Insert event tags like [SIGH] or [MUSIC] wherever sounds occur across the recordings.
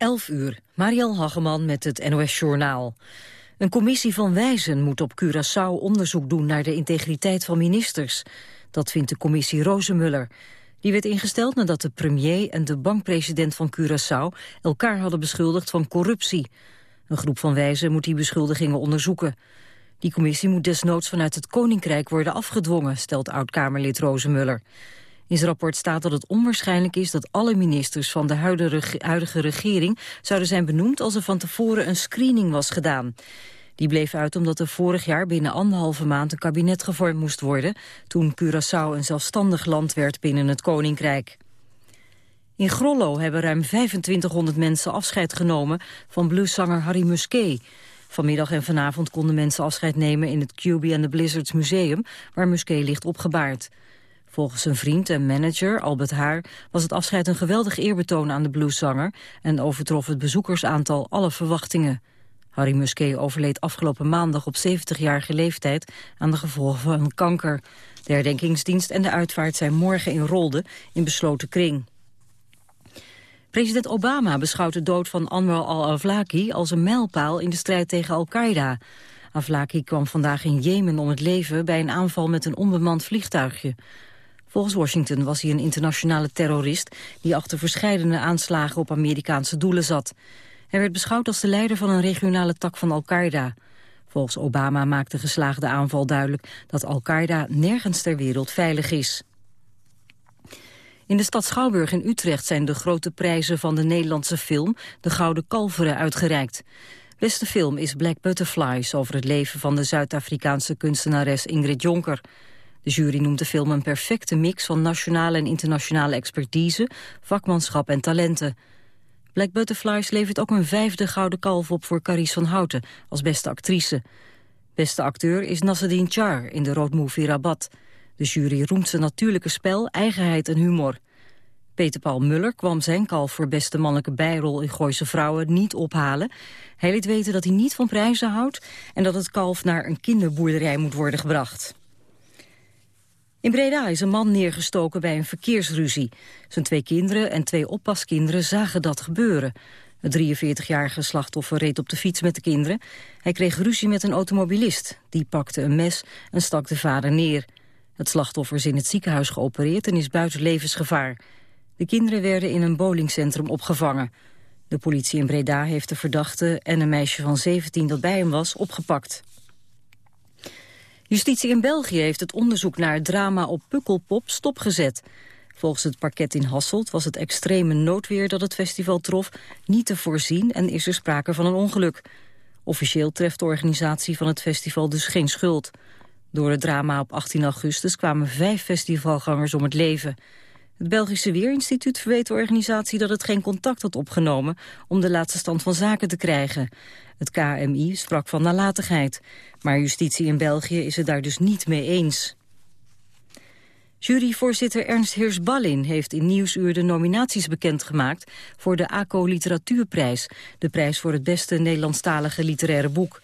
11 uur, Mariel Hageman met het NOS Journaal. Een commissie van wijzen moet op Curaçao onderzoek doen naar de integriteit van ministers. Dat vindt de commissie Rozenmuller. Die werd ingesteld nadat de premier en de bankpresident van Curaçao elkaar hadden beschuldigd van corruptie. Een groep van wijzen moet die beschuldigingen onderzoeken. Die commissie moet desnoods vanuit het Koninkrijk worden afgedwongen, stelt oud-Kamerlid Rozenmuller. In zijn rapport staat dat het onwaarschijnlijk is dat alle ministers van de huidige regering zouden zijn benoemd als er van tevoren een screening was gedaan. Die bleef uit omdat er vorig jaar binnen anderhalve maand een kabinet gevormd moest worden, toen Curaçao een zelfstandig land werd binnen het Koninkrijk. In Grollo hebben ruim 2500 mensen afscheid genomen van blueszanger Harry Musquet. Vanmiddag en vanavond konden mensen afscheid nemen in het QB and the Blizzards Museum, waar Musquet ligt opgebaard. Volgens zijn vriend en manager, Albert Haar, was het afscheid een geweldig eerbetoon aan de blueszanger en overtrof het bezoekersaantal alle verwachtingen. Harry Musquet overleed afgelopen maandag op 70-jarige leeftijd aan de gevolgen van kanker. De herdenkingsdienst en de uitvaart zijn morgen in Rolde in besloten kring. President Obama beschouwt de dood van Anwar al-Awlaki als een mijlpaal in de strijd tegen Al-Qaeda. Awlaki kwam vandaag in Jemen om het leven bij een aanval met een onbemand vliegtuigje. Volgens Washington was hij een internationale terrorist... die achter verscheidene aanslagen op Amerikaanse doelen zat. Hij werd beschouwd als de leider van een regionale tak van Al-Qaeda. Volgens Obama maakt de geslaagde aanval duidelijk... dat Al-Qaeda nergens ter wereld veilig is. In de stad Schouwburg in Utrecht zijn de grote prijzen van de Nederlandse film... de Gouden Kalveren uitgereikt. Beste film is Black Butterflies over het leven van de Zuid-Afrikaanse kunstenares Ingrid Jonker... De jury noemt de film een perfecte mix van nationale en internationale expertise, vakmanschap en talenten. Black Butterflies levert ook een vijfde gouden kalf op voor Carice van Houten als beste actrice. Beste acteur is Nasreddin Char in de roadmovie Rabat. De jury roemt zijn natuurlijke spel, eigenheid en humor. Peter Paul Muller kwam zijn kalf voor beste mannelijke bijrol in Gooise Vrouwen niet ophalen. Hij liet weten dat hij niet van prijzen houdt en dat het kalf naar een kinderboerderij moet worden gebracht. In Breda is een man neergestoken bij een verkeersruzie. Zijn twee kinderen en twee oppaskinderen zagen dat gebeuren. Het 43-jarige slachtoffer reed op de fiets met de kinderen. Hij kreeg ruzie met een automobilist. Die pakte een mes en stak de vader neer. Het slachtoffer is in het ziekenhuis geopereerd en is buiten levensgevaar. De kinderen werden in een bowlingcentrum opgevangen. De politie in Breda heeft de verdachte en een meisje van 17 dat bij hem was opgepakt. Justitie in België heeft het onderzoek naar het drama op Pukkelpop stopgezet. Volgens het parket in Hasselt was het extreme noodweer dat het festival trof niet te voorzien en is er sprake van een ongeluk. Officieel treft de organisatie van het festival dus geen schuld. Door het drama op 18 augustus kwamen vijf festivalgangers om het leven. Het Belgische Weerinstituut verweet de organisatie dat het geen contact had opgenomen om de laatste stand van zaken te krijgen. Het KMI sprak van nalatigheid, maar justitie in België is het daar dus niet mee eens. Juryvoorzitter Ernst Heers-Ballin heeft in Nieuwsuur de nominaties bekendgemaakt voor de ACO Literatuurprijs, de prijs voor het beste Nederlandstalige literaire boek.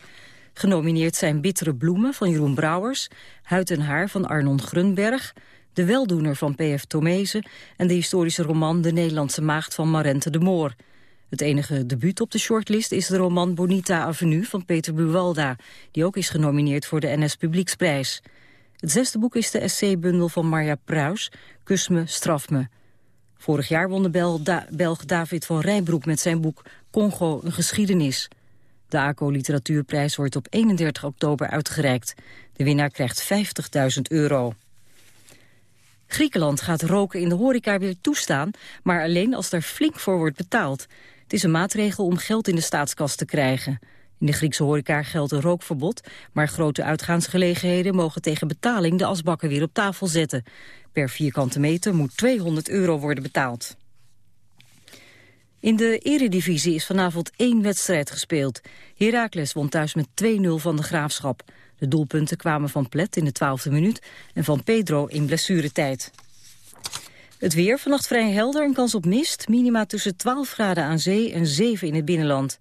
Genomineerd zijn Bittere Bloemen van Jeroen Brouwers, Huid en Haar van Arnon Grunberg, de Weldoener van P.F. Tomezen en de historische roman De Nederlandse Maagd van Marente de Moor. Het enige debuut op de shortlist is de roman Bonita Avenue van Peter Buwalda, die ook is genomineerd voor de NS Publieksprijs. Het zesde boek is de essay-bundel van Marja Pruis, Kus me, straf me. Vorig jaar won de Belg David van Rijbroek met zijn boek Congo, een geschiedenis. De ACO Literatuurprijs wordt op 31 oktober uitgereikt. De winnaar krijgt 50.000 euro. Griekenland gaat roken in de horeca weer toestaan, maar alleen als er flink voor wordt betaald. Het is een maatregel om geld in de staatskas te krijgen. In de Griekse horeca geldt een rookverbod, maar grote uitgaansgelegenheden mogen tegen betaling de asbakken weer op tafel zetten. Per vierkante meter moet 200 euro worden betaald. In de eredivisie is vanavond één wedstrijd gespeeld. Heracles won thuis met 2-0 van de Graafschap. De doelpunten kwamen van Plet in de twaalfde minuut en van Pedro in blessuretijd. Het weer, vannacht vrij helder en kans op mist. Minima tussen 12 graden aan zee en 7 in het binnenland.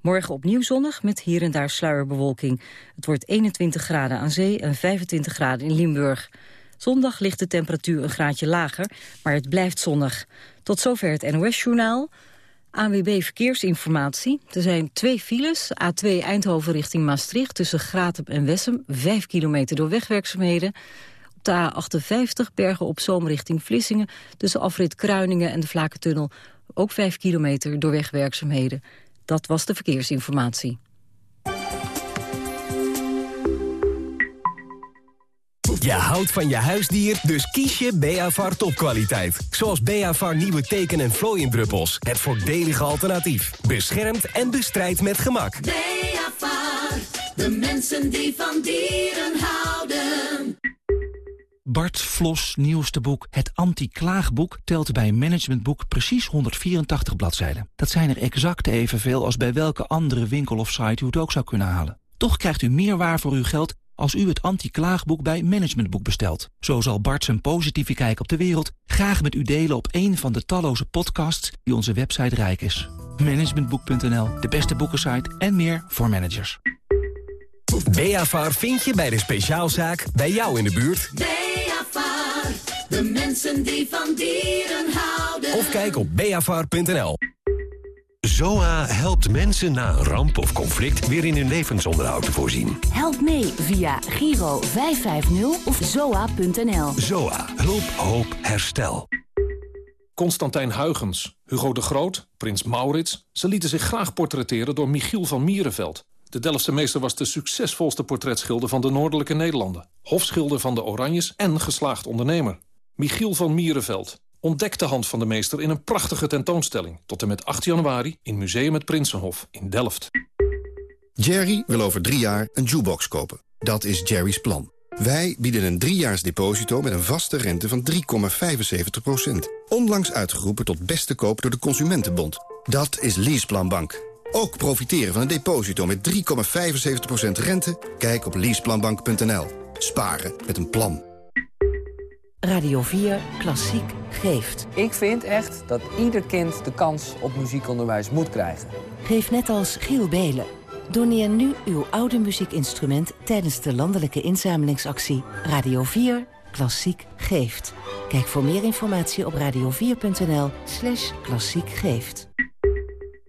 Morgen opnieuw zonnig met hier en daar sluierbewolking. Het wordt 21 graden aan zee en 25 graden in Limburg. Zondag ligt de temperatuur een graadje lager, maar het blijft zonnig. Tot zover het NOS-journaal. ANWB Verkeersinformatie. Er zijn twee files. A2 Eindhoven richting Maastricht tussen Gratep en Wessem. Vijf kilometer door wegwerkzaamheden. Op de A58 Bergen op Zoom richting Vlissingen. Tussen afrit Kruiningen en de Vlakentunnel. Ook vijf kilometer door wegwerkzaamheden. Dat was de verkeersinformatie. Je houdt van je huisdier, dus kies je Beavar topkwaliteit. Zoals Beavar nieuwe teken- en vlooiendruppels. Het voordelige alternatief. Beschermt en bestrijdt met gemak. Beavar, de mensen die van dieren houden. Bart Vlos nieuwste boek, het anti-klaagboek, telt bij Managementboek precies 184 bladzijden. Dat zijn er exact evenveel als bij welke andere winkel of site u het ook zou kunnen halen. Toch krijgt u meer waar voor uw geld als u het anti-klaagboek bij Managementboek bestelt. Zo zal Bart zijn positieve kijk op de wereld graag met u delen op een van de talloze podcasts die onze website rijk is. Managementboek.nl, de beste boekensite en meer voor managers. Beavar vind je bij de speciaalzaak bij jou in de buurt. Beavar, de mensen die van dieren houden. Of kijk op beavar.nl. ZOA helpt mensen na een ramp of conflict weer in hun levensonderhoud te voorzien. Help mee via Giro 550 of zoa.nl. ZOA. Hulp, hoop, herstel. Constantijn Huygens, Hugo de Groot, Prins Maurits... ze lieten zich graag portretteren door Michiel van Mierenveld. De Delftse meester was de succesvolste portretschilder van de Noordelijke Nederlanden. Hofschilder van de Oranjes en geslaagd ondernemer. Michiel van Mierenveld. Ontdek de hand van de meester in een prachtige tentoonstelling. Tot en met 8 januari in Museum het Prinsenhof in Delft. Jerry wil over drie jaar een jukebox kopen. Dat is Jerry's plan. Wij bieden een driejaars deposito met een vaste rente van 3,75%. Onlangs uitgeroepen tot beste koop door de Consumentenbond. Dat is Leaseplan Bank. Ook profiteren van een deposito met 3,75% rente? Kijk op leaseplanbank.nl. Sparen met een plan. Radio 4 Klassiek geeft. Ik vind echt dat ieder kind de kans op muziekonderwijs moet krijgen. Geef net als Giel Belen. Doneer nu uw oude muziekinstrument tijdens de landelijke inzamelingsactie Radio 4 Klassiek geeft. Kijk voor meer informatie op radio4.nl slash klassiek geeft.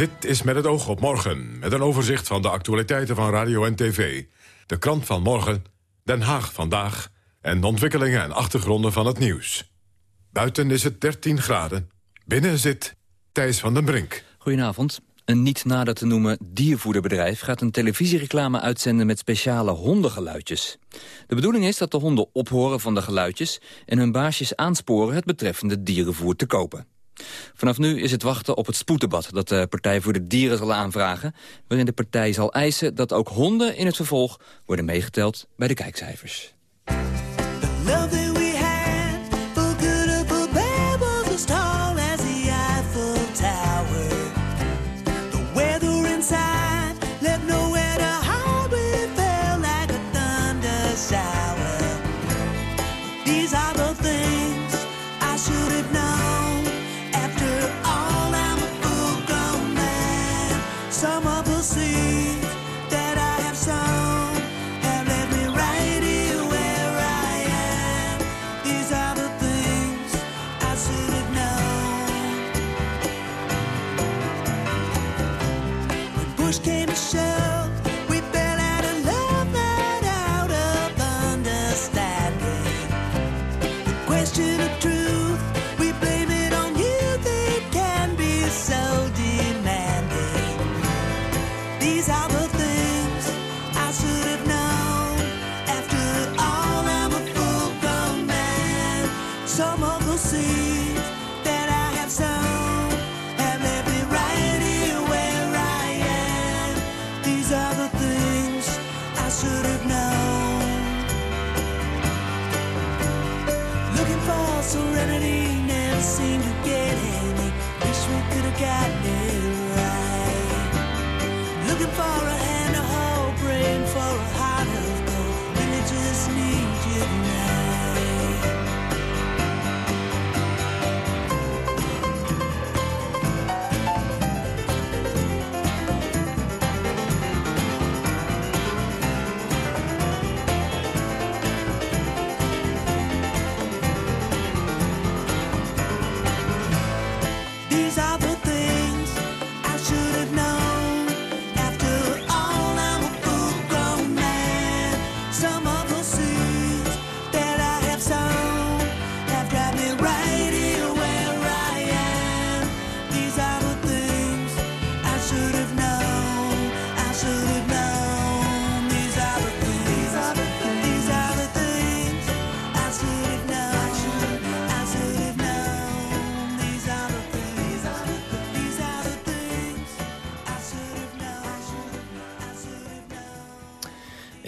Dit is met het oog op morgen, met een overzicht van de actualiteiten van radio en tv. De krant van morgen, Den Haag vandaag... en de ontwikkelingen en achtergronden van het nieuws. Buiten is het 13 graden. Binnen zit Thijs van den Brink. Goedenavond. Een niet nader te noemen diervoederbedrijf gaat een televisiereclame uitzenden met speciale hondengeluidjes. De bedoeling is dat de honden ophoren van de geluidjes en hun baasjes aansporen het betreffende dierenvoer te kopen. Vanaf nu is het wachten op het spoeddebat dat de Partij voor de Dieren zal aanvragen... waarin de partij zal eisen dat ook honden in het vervolg worden meegeteld bij de kijkcijfers.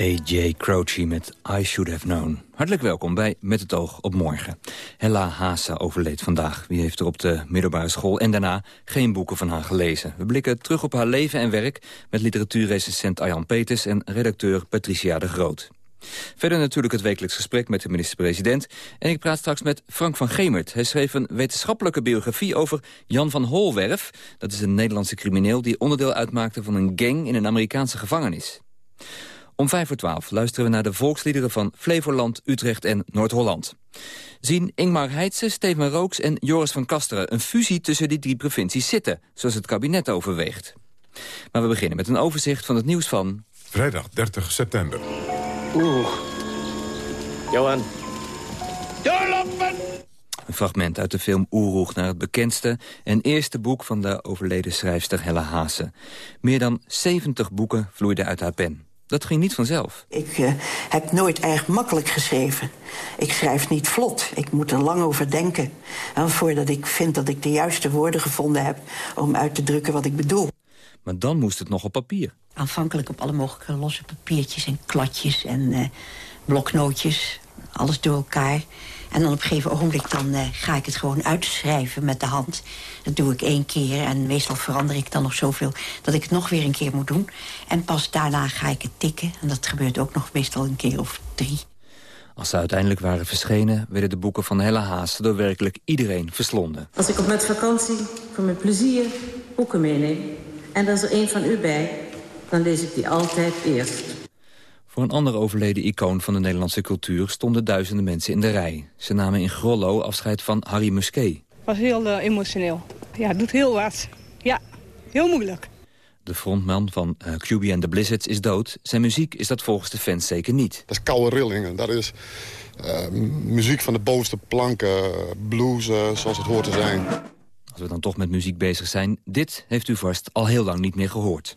A.J. Croce met I Should Have Known. Hartelijk welkom bij Met het oog op morgen. Hella Haase overleed vandaag. Wie heeft er op de middelbare school en daarna geen boeken van haar gelezen? We blikken terug op haar leven en werk met literatuurrecensent Arjan Peters... en redacteur Patricia de Groot. Verder natuurlijk het wekelijks gesprek met de minister-president. En ik praat straks met Frank van Gemert. Hij schreef een wetenschappelijke biografie over Jan van Holwerf. Dat is een Nederlandse crimineel die onderdeel uitmaakte van een gang in een Amerikaanse gevangenis. Om vijf voor twaalf luisteren we naar de volksliederen van Flevoland, Utrecht en Noord-Holland. Zien Ingmar Heitse, Steven Rooks en Joris van Kasteren... een fusie tussen die drie provincies zitten, zoals het kabinet overweegt. Maar we beginnen met een overzicht van het nieuws van... Vrijdag 30 september. Oeh. Johan. Doorlopen! Een fragment uit de film Oeroeg naar het bekendste en eerste boek van de overleden schrijfster Helle Haase. Meer dan 70 boeken vloeiden uit haar pen. Dat ging niet vanzelf. Ik uh, heb nooit erg makkelijk geschreven. Ik schrijf niet vlot. Ik moet er lang over denken. En voordat ik vind dat ik de juiste woorden gevonden heb... om uit te drukken wat ik bedoel. Maar dan moest het nog op papier. Aanvankelijk op alle mogelijke losse papiertjes en kladjes en uh, bloknootjes. Alles door elkaar. En dan op een gegeven ogenblik dan, uh, ga ik het gewoon uitschrijven met de hand. Dat doe ik één keer en meestal verander ik dan nog zoveel... dat ik het nog weer een keer moet doen. En pas daarna ga ik het tikken. En dat gebeurt ook nog meestal een keer of drie. Als ze uiteindelijk waren verschenen... werden de boeken van Hella Haas door werkelijk iedereen verslonden. Als ik op met vakantie voor mijn plezier boeken meeneem... en er is er één van u bij, dan lees ik die altijd eerst. Voor een andere overleden icoon van de Nederlandse cultuur... stonden duizenden mensen in de rij. Ze namen in Grollo afscheid van Harry Musquet. Het was heel uh, emotioneel. Ja, het doet heel wat. Ja, heel moeilijk. De frontman van uh, QB and the Blizzards is dood. Zijn muziek is dat volgens de fans zeker niet. Dat is koude rillingen. Dat is uh, muziek van de bovenste planken. Blues zoals het hoort te zijn. Als we dan toch met muziek bezig zijn... dit heeft u vast al heel lang niet meer gehoord.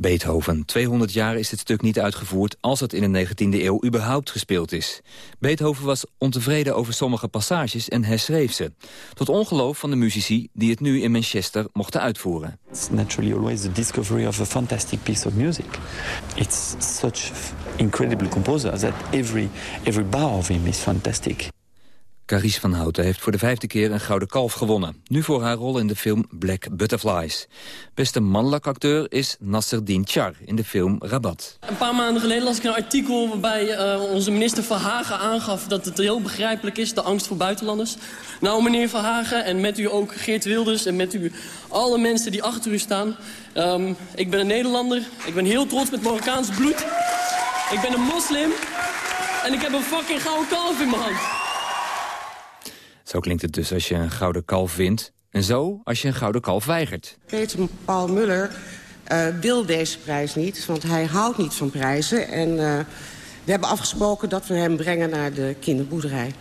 Beethoven. 200 jaar is dit stuk niet uitgevoerd als het in de 19e eeuw überhaupt gespeeld is. Beethoven was ontevreden over sommige passages en herschreef ze. Tot ongeloof van de muzici die het nu in Manchester mochten uitvoeren. It's naturally always the discovery of a fantastic piece of music. It's such incredible composer that every, every bar of him is fantastic. Carice van Houten heeft voor de vijfde keer een Gouden Kalf gewonnen. Nu voor haar rol in de film Black Butterflies. Beste mannelijke acteur is Nasser Char in de film Rabat. Een paar maanden geleden las ik een artikel waarbij uh, onze minister Verhagen aangaf... dat het heel begrijpelijk is, de angst voor buitenlanders. Nou, meneer Verhagen, en met u ook Geert Wilders... en met u alle mensen die achter u staan. Um, ik ben een Nederlander, ik ben heel trots met Marokkaans bloed. Ik ben een moslim en ik heb een fucking gouden kalf in mijn hand. Zo klinkt het dus als je een gouden kalf wint. En zo als je een gouden kalf weigert. Peter Paul Muller uh, wil deze prijs niet, want hij houdt niet van prijzen. En uh, we hebben afgesproken dat we hem brengen naar de kinderboerderij.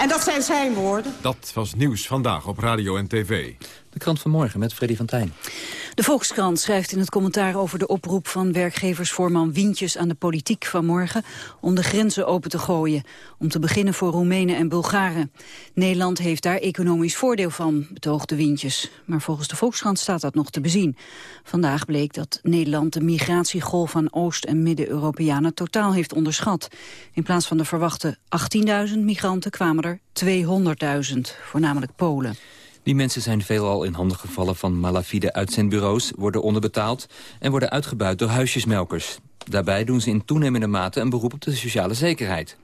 En dat zijn zijn woorden. Dat was nieuws vandaag op radio en tv. De krant van morgen met Freddy van Tijn. De Volkskrant schrijft in het commentaar over de oproep van werkgeversvoorman Wientjes aan de politiek vanmorgen om de grenzen open te gooien. Om te beginnen voor Roemenen en Bulgaren. Nederland heeft daar economisch voordeel van, betoogde Wientjes. Maar volgens de Volkskrant staat dat nog te bezien. Vandaag bleek dat Nederland de migratiegolf van Oost- en Midden-Europeanen totaal heeft onderschat. In plaats van de verwachte 18.000 migranten kwamen er 200.000, voornamelijk Polen. Die mensen zijn veelal in handen gevallen van malafide uitzendbureaus, worden onderbetaald en worden uitgebuit door huisjesmelkers. Daarbij doen ze in toenemende mate een beroep op de sociale zekerheid.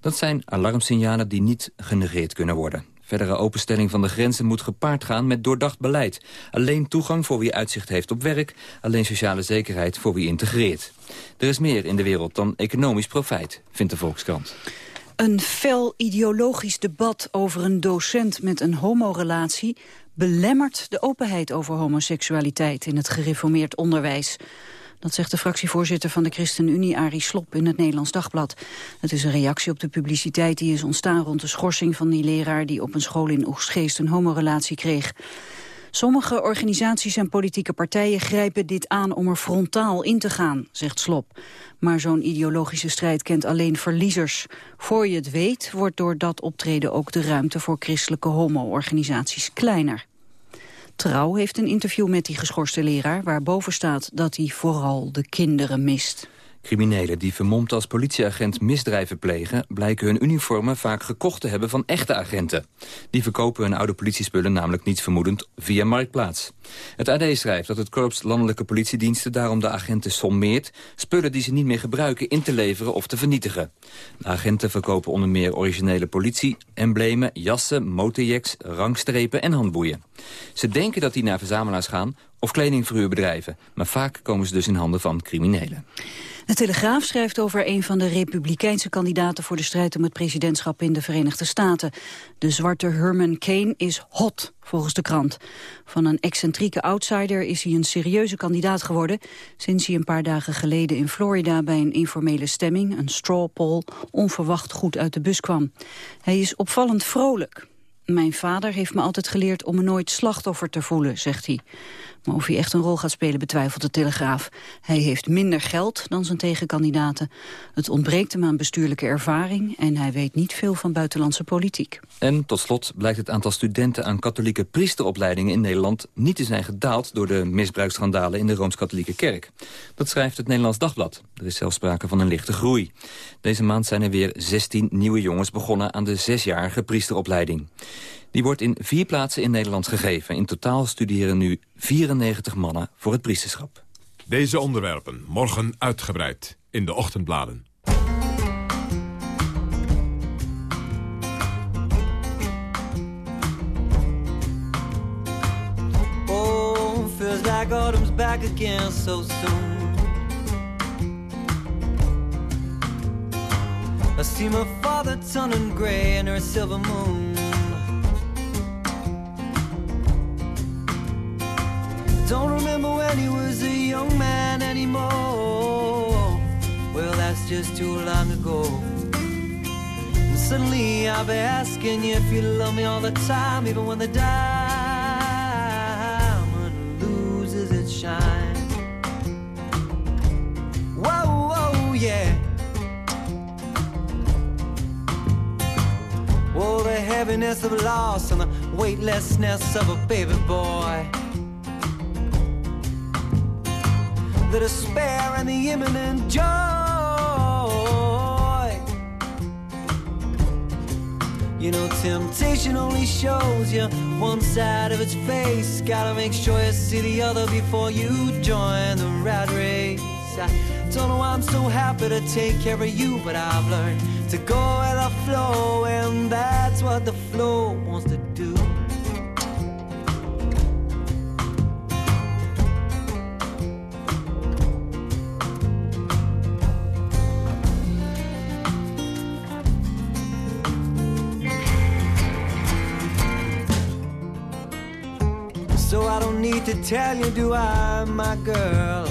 Dat zijn alarmsignalen die niet genegeerd kunnen worden. Verdere openstelling van de grenzen moet gepaard gaan met doordacht beleid. Alleen toegang voor wie uitzicht heeft op werk, alleen sociale zekerheid voor wie integreert. Er is meer in de wereld dan economisch profijt, vindt de Volkskrant. Een fel ideologisch debat over een docent met een homorelatie belemmert de openheid over homoseksualiteit in het gereformeerd onderwijs. Dat zegt de fractievoorzitter van de ChristenUnie, Arie Slop, in het Nederlands Dagblad. Het is een reactie op de publiciteit die is ontstaan rond de schorsing van die leraar die op een school in Oegstgeest een homorelatie kreeg. Sommige organisaties en politieke partijen grijpen dit aan om er frontaal in te gaan, zegt Slop. Maar zo'n ideologische strijd kent alleen verliezers. Voor je het weet wordt door dat optreden ook de ruimte voor christelijke homo-organisaties kleiner. Trouw heeft een interview met die geschorste leraar... waarboven staat dat hij vooral de kinderen mist. Criminelen die vermomd als politieagent misdrijven plegen... blijken hun uniformen vaak gekocht te hebben van echte agenten. Die verkopen hun oude politiespullen namelijk niet vermoedend via Marktplaats. Het AD schrijft dat het Korps Landelijke Politiediensten daarom de agenten sommeert... spullen die ze niet meer gebruiken in te leveren of te vernietigen. Agenten verkopen onder meer originele politie, emblemen, jassen, motorjacks, rangstrepen en handboeien. Ze denken dat die naar verzamelaars gaan of kledingverhuurbedrijven... maar vaak komen ze dus in handen van criminelen. De Telegraaf schrijft over een van de republikeinse kandidaten voor de strijd om het presidentschap in de Verenigde Staten. De zwarte Herman Kane is hot, volgens de krant. Van een excentrieke outsider is hij een serieuze kandidaat geworden... sinds hij een paar dagen geleden in Florida bij een informele stemming, een straw poll, onverwacht goed uit de bus kwam. Hij is opvallend vrolijk. Mijn vader heeft me altijd geleerd om me nooit slachtoffer te voelen, zegt hij. Of hij echt een rol gaat spelen betwijfelt de Telegraaf. Hij heeft minder geld dan zijn tegenkandidaten. Het ontbreekt hem aan bestuurlijke ervaring... en hij weet niet veel van buitenlandse politiek. En tot slot blijkt het aantal studenten aan katholieke priesteropleidingen in Nederland... niet te zijn gedaald door de misbruiksschandalen in de Rooms-Katholieke Kerk. Dat schrijft het Nederlands Dagblad. Er is zelfs sprake van een lichte groei. Deze maand zijn er weer 16 nieuwe jongens begonnen aan de zesjarige priesteropleiding. Die wordt in vier plaatsen in Nederland gegeven. In totaal studeren nu 94 mannen voor het priesterschap. Deze onderwerpen morgen uitgebreid in de ochtendbladen. Oh, feels like autumn's back again so soon. I see my father turning gray in her silver moon. Don't remember when he was a young man anymore. Well, that's just too long ago. And suddenly I'll be asking you if you love me all the time, even when the diamond loses its shine. Whoa, whoa, yeah. Oh, the heaviness of loss and the weightlessness of a baby boy. The despair and the imminent joy. You know, temptation only shows you one side of its face. Gotta make sure you see the other before you join the rat race. I don't know why I'm so happy to take care of you, but I've learned to go with the flow, and that's what the flow wants to to tell you, do I, my girl?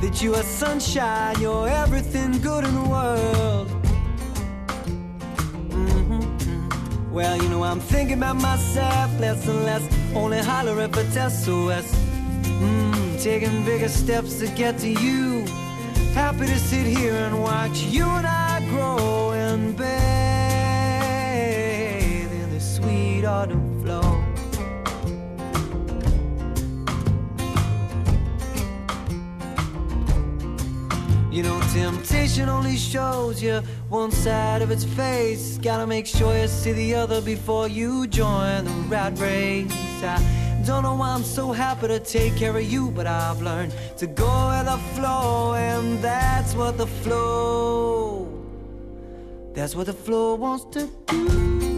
That you are sunshine, you're everything good in the world. Mm-hmm. Well, you know, I'm thinking about myself less and less, only hollering for SOS. Mm, taking bigger steps to get to you. Happy to sit here and watch you and I grow in bed autumn flow. You know, temptation only shows you one side of its face. Gotta make sure you see the other before you join the rat race. I don't know why I'm so happy to take care of you, but I've learned to go with the flow, and that's what the flow. That's what the flow wants to do.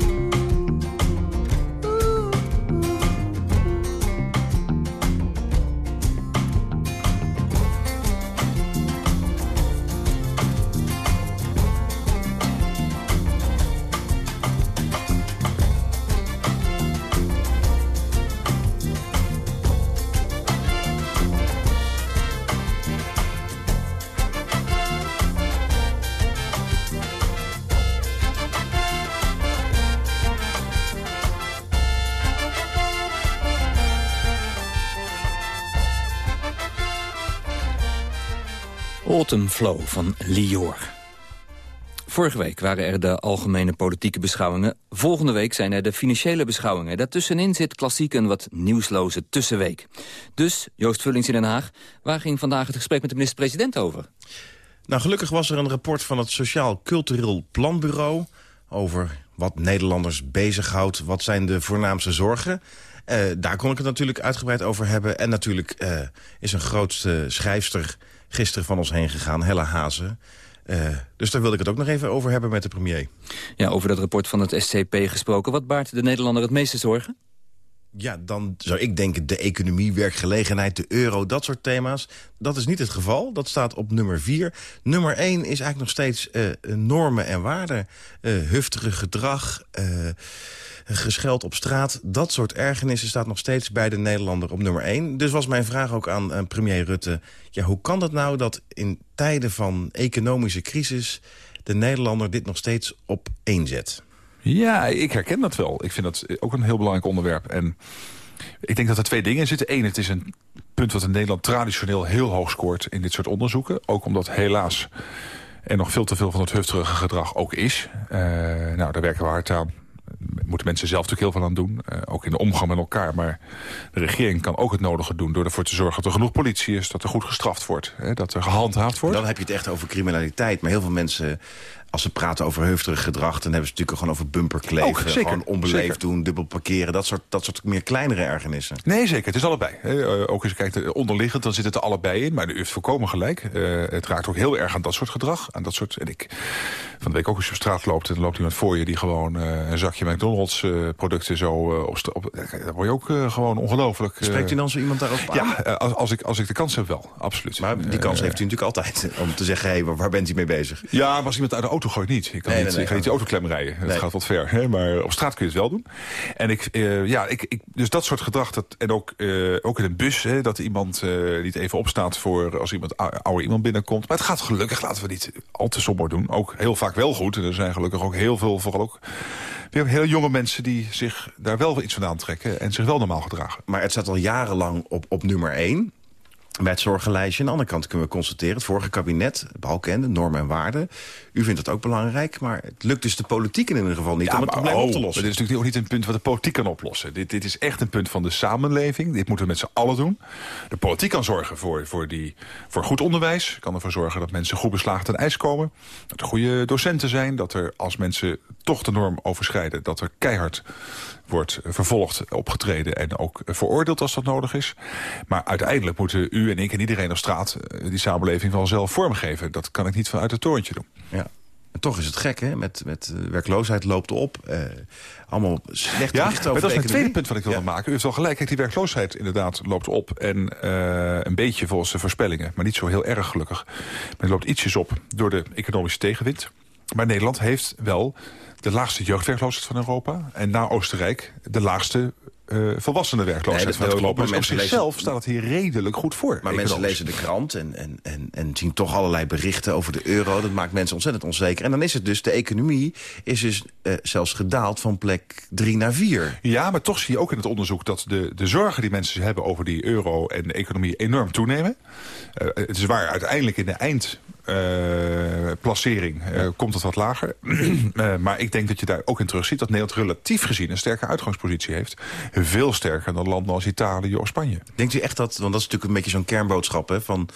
Autumn Flow van Lior. Vorige week waren er de algemene politieke beschouwingen. Volgende week zijn er de financiële beschouwingen. Daartussenin zit klassiek een wat nieuwsloze tussenweek. Dus, Joost Vullings in Den Haag, waar ging vandaag het gesprek met de minister-president over? Nou, gelukkig was er een rapport van het Sociaal Cultureel Planbureau... over wat Nederlanders bezighoudt, wat zijn de voornaamste zorgen... Uh, daar kon ik het natuurlijk uitgebreid over hebben. En natuurlijk uh, is een grootste schrijfster gisteren van ons heen gegaan, Hella Hazen. Uh, dus daar wilde ik het ook nog even over hebben met de premier. Ja, over dat rapport van het SCP gesproken. Wat baart de Nederlander het meeste zorgen? Ja, dan zou ik denken de economie, werkgelegenheid, de euro, dat soort thema's. Dat is niet het geval. Dat staat op nummer vier. Nummer één is eigenlijk nog steeds uh, normen en waarden. Uh, huftige gedrag, gescheld op straat. Dat soort ergernissen staat nog steeds bij de Nederlander op nummer 1. Dus was mijn vraag ook aan uh, premier Rutte... Ja, hoe kan het nou dat in tijden van economische crisis... de Nederlander dit nog steeds op één zet? Ja, ik herken dat wel. Ik vind dat ook een heel belangrijk onderwerp. En ik denk dat er twee dingen in zitten. Eén, het is een punt wat in Nederland traditioneel heel hoog scoort... in dit soort onderzoeken. Ook omdat helaas er nog veel te veel van het hufterige gedrag ook is. Uh, nou, daar werken we hard aan moeten mensen zelf natuurlijk heel veel aan doen. Uh, ook in de omgang met elkaar. Maar de regering kan ook het nodige doen... door ervoor te zorgen dat er genoeg politie is... dat er goed gestraft wordt, hè, dat er gehandhaafd wordt. Dan heb je het echt over criminaliteit. Maar heel veel mensen als ze praten over heuverig gedrag... dan hebben ze natuurlijk gewoon over bumperkleven. Gewoon onbeleefd zeker. doen, dubbel parkeren. Dat soort, dat soort meer kleinere ergernissen. Nee, zeker. Het is allebei. Uh, ook als je kijkt onderliggend, dan zit het er allebei in. Maar u heeft voorkomen gelijk. Uh, het raakt ook heel erg aan dat soort gedrag. Aan dat soort, en ik van de week ook als je op straat loopt... en dan loopt iemand voor je die gewoon uh, een zakje McDonald's producten zo... op, op dan word je ook gewoon ongelooflijk... Spreekt u dan zo iemand daarop aan? Ja, als, als, ik, als ik de kans heb wel, absoluut. Maar die kans heeft u natuurlijk altijd om te zeggen... Hey, waar bent u mee bezig? Ja, maar als iemand uit de auto gooit niet. Ik, kan nee, niet, nee, ik ga niet die autoklem rijden. Dat gaat wat ver. Hè? Maar op straat kun je het wel doen. En ik, uh, ja, ik, ik, dus dat soort gedrag. Dat, en ook, uh, ook in een bus. Hè, dat iemand uh, niet even opstaat voor als iemand ouder iemand binnenkomt. Maar het gaat gelukkig, laten we niet al te somber doen. Ook heel vaak wel goed. En er zijn gelukkig ook heel veel, vooral ook... We hebben hele jonge mensen die zich daar wel iets van aantrekken... en zich wel normaal gedragen. Maar het staat al jarenlang op, op nummer 1 bij het zorgenlijstje. Aan de andere kant kunnen we constateren... het vorige kabinet, balkende, normen en waarden... u vindt dat ook belangrijk, maar het lukt dus de politiek in ieder geval niet... om het probleem oh, op te lossen. dit is natuurlijk ook niet een punt wat de politiek kan oplossen. Dit, dit is echt een punt van de samenleving. Dit moeten we met z'n allen doen. De politiek kan zorgen voor, voor, die, voor goed onderwijs. Kan ervoor zorgen dat mensen goed beslagen ten ijs komen. Dat er goede docenten zijn. Dat er als mensen toch de norm overschrijden... dat er keihard wordt vervolgd, opgetreden en ook veroordeeld als dat nodig is. Maar uiteindelijk moeten u en ik en iedereen op straat eh, die samenleving wel zelf vormgeven. Dat kan ik niet vanuit het torentje doen. Ja. En toch is het gek, hè? Met, met uh, werkloosheid loopt op. Uh, allemaal slecht ja, maar dat is het tweede punt wat ik wilde ja. maken. U heeft wel gelijk. Kijk, die werkloosheid inderdaad loopt op. En uh, een beetje volgens de voorspellingen. Maar niet zo heel erg gelukkig. Maar het loopt ietsjes op door de economische tegenwind. Maar Nederland heeft wel de laagste jeugdwerkloosheid van Europa. En na Oostenrijk de laagste uh, volwassenenwerkloosheid nee, van Europa. Dus op zichzelf lezen, staat het hier redelijk goed voor. Maar mensen lezen de krant en, en, en, en zien toch allerlei berichten over de euro. Dat maakt mensen ontzettend onzeker. En dan is het dus, de economie is dus uh, zelfs gedaald van plek 3 naar 4. Ja, maar toch zie je ook in het onderzoek dat de, de zorgen die mensen hebben over die euro en de economie enorm toenemen. Uh, het is waar uiteindelijk in de eind placering uh, komt het wat lager. uh, [CLEARS THROAT] maar ik denk dat je daar ook in terug ziet dat Nederland relatief gezien een sterke uitgangspositie heeft. Veel sterker dan landen als Italië of Spanje. Denkt u echt dat, want dat is natuurlijk een beetje zo'n kernboodschap hè, van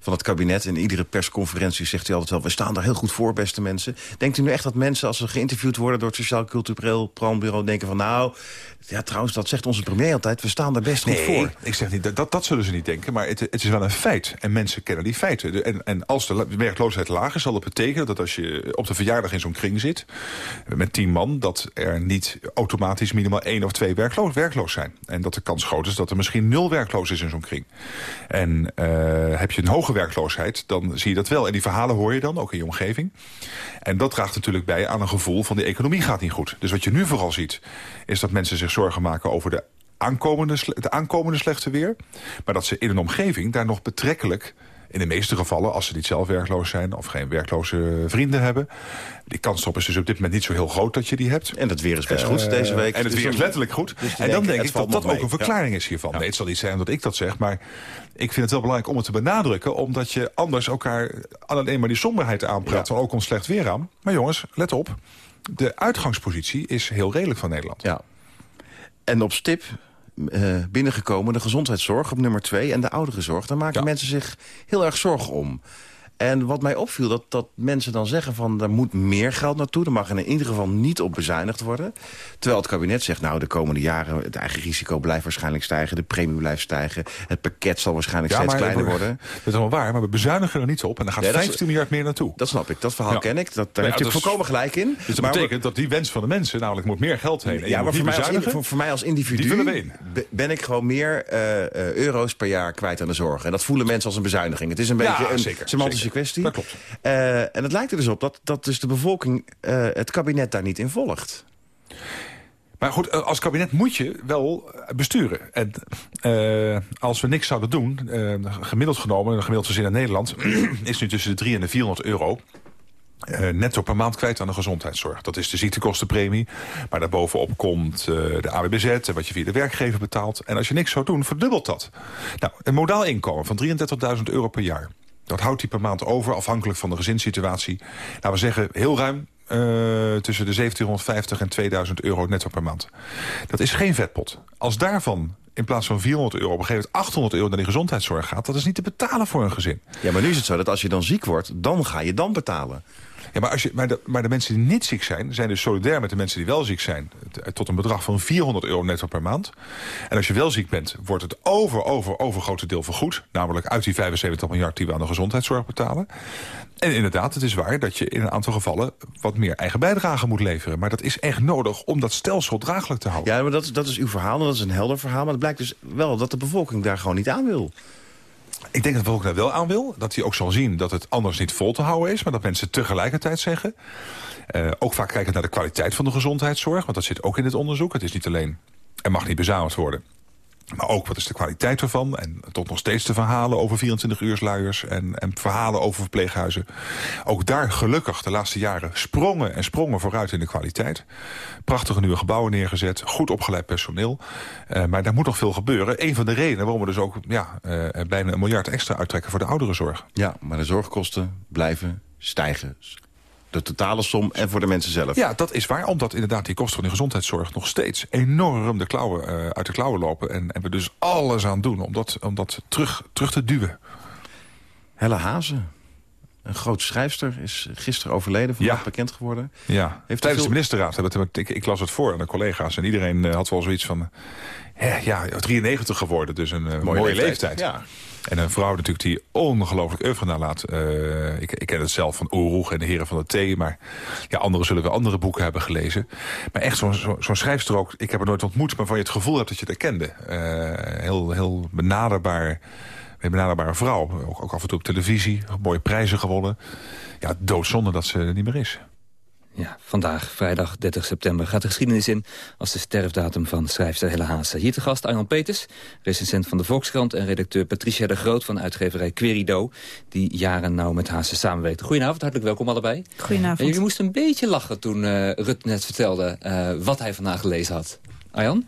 van het kabinet. In iedere persconferentie zegt hij altijd wel... we staan daar heel goed voor, beste mensen. Denkt u nu echt dat mensen, als ze geïnterviewd worden... door het Sociaal Cultureel Planbureau, denken van... nou, ja, trouwens, dat zegt onze premier altijd... we staan daar best nee, goed voor. ik zeg niet, dat, dat zullen ze niet denken. Maar het, het is wel een feit. En mensen kennen die feiten. En, en als de werkloosheid laag is, zal dat betekenen... dat als je op de verjaardag in zo'n kring zit... met tien man, dat er niet automatisch minimaal één of twee werkloos, werkloos zijn. En dat de kans groot is dat er misschien nul werkloos is in zo'n kring. En uh, heb je een hoge dan zie je dat wel. En die verhalen hoor je dan, ook in je omgeving. En dat draagt natuurlijk bij aan een gevoel van de economie gaat niet goed. Dus wat je nu vooral ziet, is dat mensen zich zorgen maken over de aankomende, de aankomende slechte weer. Maar dat ze in een omgeving daar nog betrekkelijk In de meeste gevallen, als ze niet zelf werkloos zijn... of geen werkloze vrienden hebben... die kans op is dus op dit moment niet zo heel groot dat je die hebt. En het weer is best goed Eh, deze week. En het Dus weer is letterlijk goed. dus en dan denk ik dat dat ook een verklaring Ja. is hiervan. Nee, het zal niet zijn dat ik dat zeg, maar ik vind het wel belangrijk om het te benadrukken... omdat je anders elkaar alleen maar die somberheid aanpraat... van ook komt slecht weer aan. Maar jongens, let op. De uitgangspositie is heel redelijk van Nederland. Ja. En op stip eh, binnengekomen de gezondheidszorg op nummer twee... en de ouderenzorg. Daar maken mensen zich heel erg zorgen om. En wat mij opviel, dat, dat mensen dan zeggen van... er moet meer geld naartoe, er mag in ieder geval niet op bezuinigd worden. Terwijl het kabinet zegt, nou, de komende jaren... het eigen risico blijft waarschijnlijk stijgen, de premie blijft stijgen... het pakket zal waarschijnlijk steeds kleiner worden. Dat is allemaal waar, maar we bezuinigen er niet op. En daar gaat Nee, dat is- 15 miljard meer naartoe. Dat snap ik, dat verhaal Ja. ken ik. Dat, daar u dat is- volkomen gelijk in. Dus dat Maar betekent dat die wens van de mensen, namelijk moet meer geld heen. en je Ja, maar voor mij, als, voor, voor mij als individu ben ik gewoon meer eh, eh, euro's per jaar kwijt aan de zorg. En dat voelen mensen als een bezuiniging. Het is een Ja, beetje een semantische kwestie. Dat klopt. Eh, en het lijkt er dus op dat, dat dus de bevolking eh, het kabinet daar niet in volgt. Maar goed, eh, als kabinet moet je wel besturen. En als we niks zouden doen, gemiddeld genomen, een gemiddeld gezin in Nederland... [CLEARS THROAT] is nu tussen de 300 en de 400 euro netto per maand kwijt aan de gezondheidszorg. Dat is de ziektekostenpremie. Maar daarbovenop komt de AWBZ en wat je via de werkgever betaalt. En als je niks zou doen, verdubbelt dat. Nou, een modaal inkomen van 33.000 euro per jaar. Dat houdt hij per maand over, afhankelijk van de gezinssituatie. Laten we zeggen, heel ruim eh, tussen de 1750 en 2000 euro netto per maand. Dat is geen vetpot. Als daarvan in plaats van 400 euro op een gegeven moment 800 euro naar die gezondheidszorg gaat... dat is niet te betalen voor een gezin. Ja, maar nu is het zo dat als je dan ziek wordt, dan ga je dan betalen. Ja, maar, als je, maar, de, maar de mensen die niet ziek zijn... zijn dus solidair met de mensen die wel ziek zijn... t- tot een bedrag van 400 euro netto per maand. En als je wel ziek bent, wordt het over, over, overgrote deel vergoed. Namelijk uit die 75 miljard die we aan de gezondheidszorg betalen. En inderdaad, het is waar dat je in een aantal gevallen... wat meer eigen bijdrage moet leveren. Maar dat is echt nodig om dat stelsel draaglijk te houden. Ja, maar dat, dat is uw verhaal en dat is een helder verhaal. Maar het blijkt dus wel dat de bevolking daar gewoon niet aan wil. Ik denk dat bevolking daar wel aan wil. Dat hij ook zal zien dat het anders niet vol te houden is. Maar dat mensen tegelijkertijd zeggen. Eh, ook vaak kijken naar de kwaliteit van de gezondheidszorg. Want dat zit ook in het onderzoek. Het is niet alleen, er mag niet bezuinigd worden. Maar ook, wat is de kwaliteit ervan? En tot nog steeds de verhalen over 24 uursluiers en, en verhalen over verpleeghuizen. Ook daar gelukkig de laatste jaren sprongen en sprongen vooruit in de kwaliteit. Prachtige nieuwe gebouwen neergezet, goed opgeleid personeel. Eh, maar daar moet nog veel gebeuren. Een van de redenen waarom we dus ook ja, eh, bijna een miljard extra uittrekken voor de ouderenzorg. Ja, maar de zorgkosten blijven stijgen. De totale som en voor de mensen zelf. Ja, dat is waar. Omdat inderdaad die kosten van de gezondheidszorg nog steeds enorm de klauwen, eh, uit de klauwen lopen. En, en we dus alles aan doen om dat, om dat terug, terug te duwen. Helle Hazen, een grote schrijfster, is gisteren overleden, vandaag bekend geworden. Ja, Heeft tijdens veel- de ministerraad. hebben Ik, ik las het voor aan de collega's. En iedereen eh, had wel zoiets van... eh, ja, 93 geworden, dus een mooie, leeftijd, leeftijd. ja. En een vrouw natuurlijk die ongelooflijk oeuvre nalaat. Eh, ik, ik ken het zelf van Oeroeg en de Heren van de Thee. Maar ja, anderen zullen weer andere boeken hebben gelezen. Maar echt zo'n zo, ook. Ik heb haar nooit ontmoet, maar van je het gevoel hebt dat je het herkende. Eh, heel, heel benaderbaar... Een benaderbare vrouw. Ook, ook af en toe op televisie. Mooie prijzen gewonnen. Ja, doodzonde dat ze er niet meer is. Ja, vandaag, vrijdag 30 september, gaat de geschiedenis in... als de sterfdatum van schrijfster Helle Haase. Hier te gast Arjan Peters, recensent van de Volkskrant... en redacteur Patricia de Groot van uitgeverij Querido... die jaren nauw met Haase samenwerkt. Goedenavond, hartelijk welkom allebei. Goedenavond. En jullie moesten een beetje lachen toen eh Rut net vertelde... eh, wat hij vandaag gelezen had. Arjan?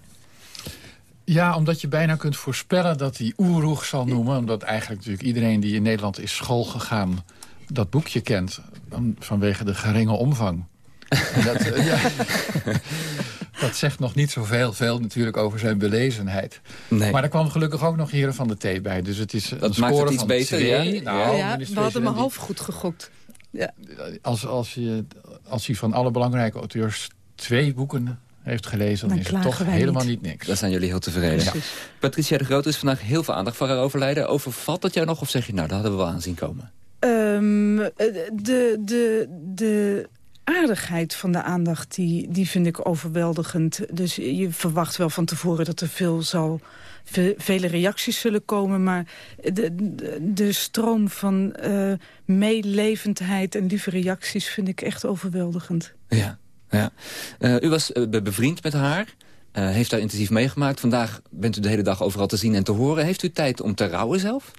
Ja, omdat je bijna kunt voorspellen dat hij Oeroeg zal noemen. Omdat eigenlijk natuurlijk iedereen die in Nederland is schoolgegaan... dat boekje kent, vanwege de geringe omvang. En dat, eh, ja, [LAUGHS] dat zegt nog niet zoveel veel natuurlijk over zijn belezenheid. Nee. Maar er kwam gelukkig ook nog Heren van de Thee bij. Dus het is een maakt het score iets van beter, twee. ja? Nou, ja, we hadden die- half goed gegokt. Ja. als, als, je, als hij van alle belangrijke auteurs twee boeken heeft gelezen... dan, Dan is het toch helemaal niet. niet niks. Daar zijn jullie heel tevreden. Ja. Patricia de Groot is vandaag heel veel aandacht voor haar overlijden. Overvalt dat jou nog of zeg je, nou, dat hadden we wel aanzien komen? Ehm, eh, de, de, de aardigheid van de aandacht, die, die vind ik overweldigend. Dus je verwacht wel van tevoren dat er veel zal, ve- vele reacties zullen komen. Maar de, de, stroom van eh, meelevendheid en lieve reacties vind ik echt overweldigend. Ja, ja. Eh, u was eh, be- bevriend met haar. Uh, heeft daar intensief meegemaakt. Vandaag bent u de hele dag overal te zien en te horen. Heeft u tijd om te rouwen zelf?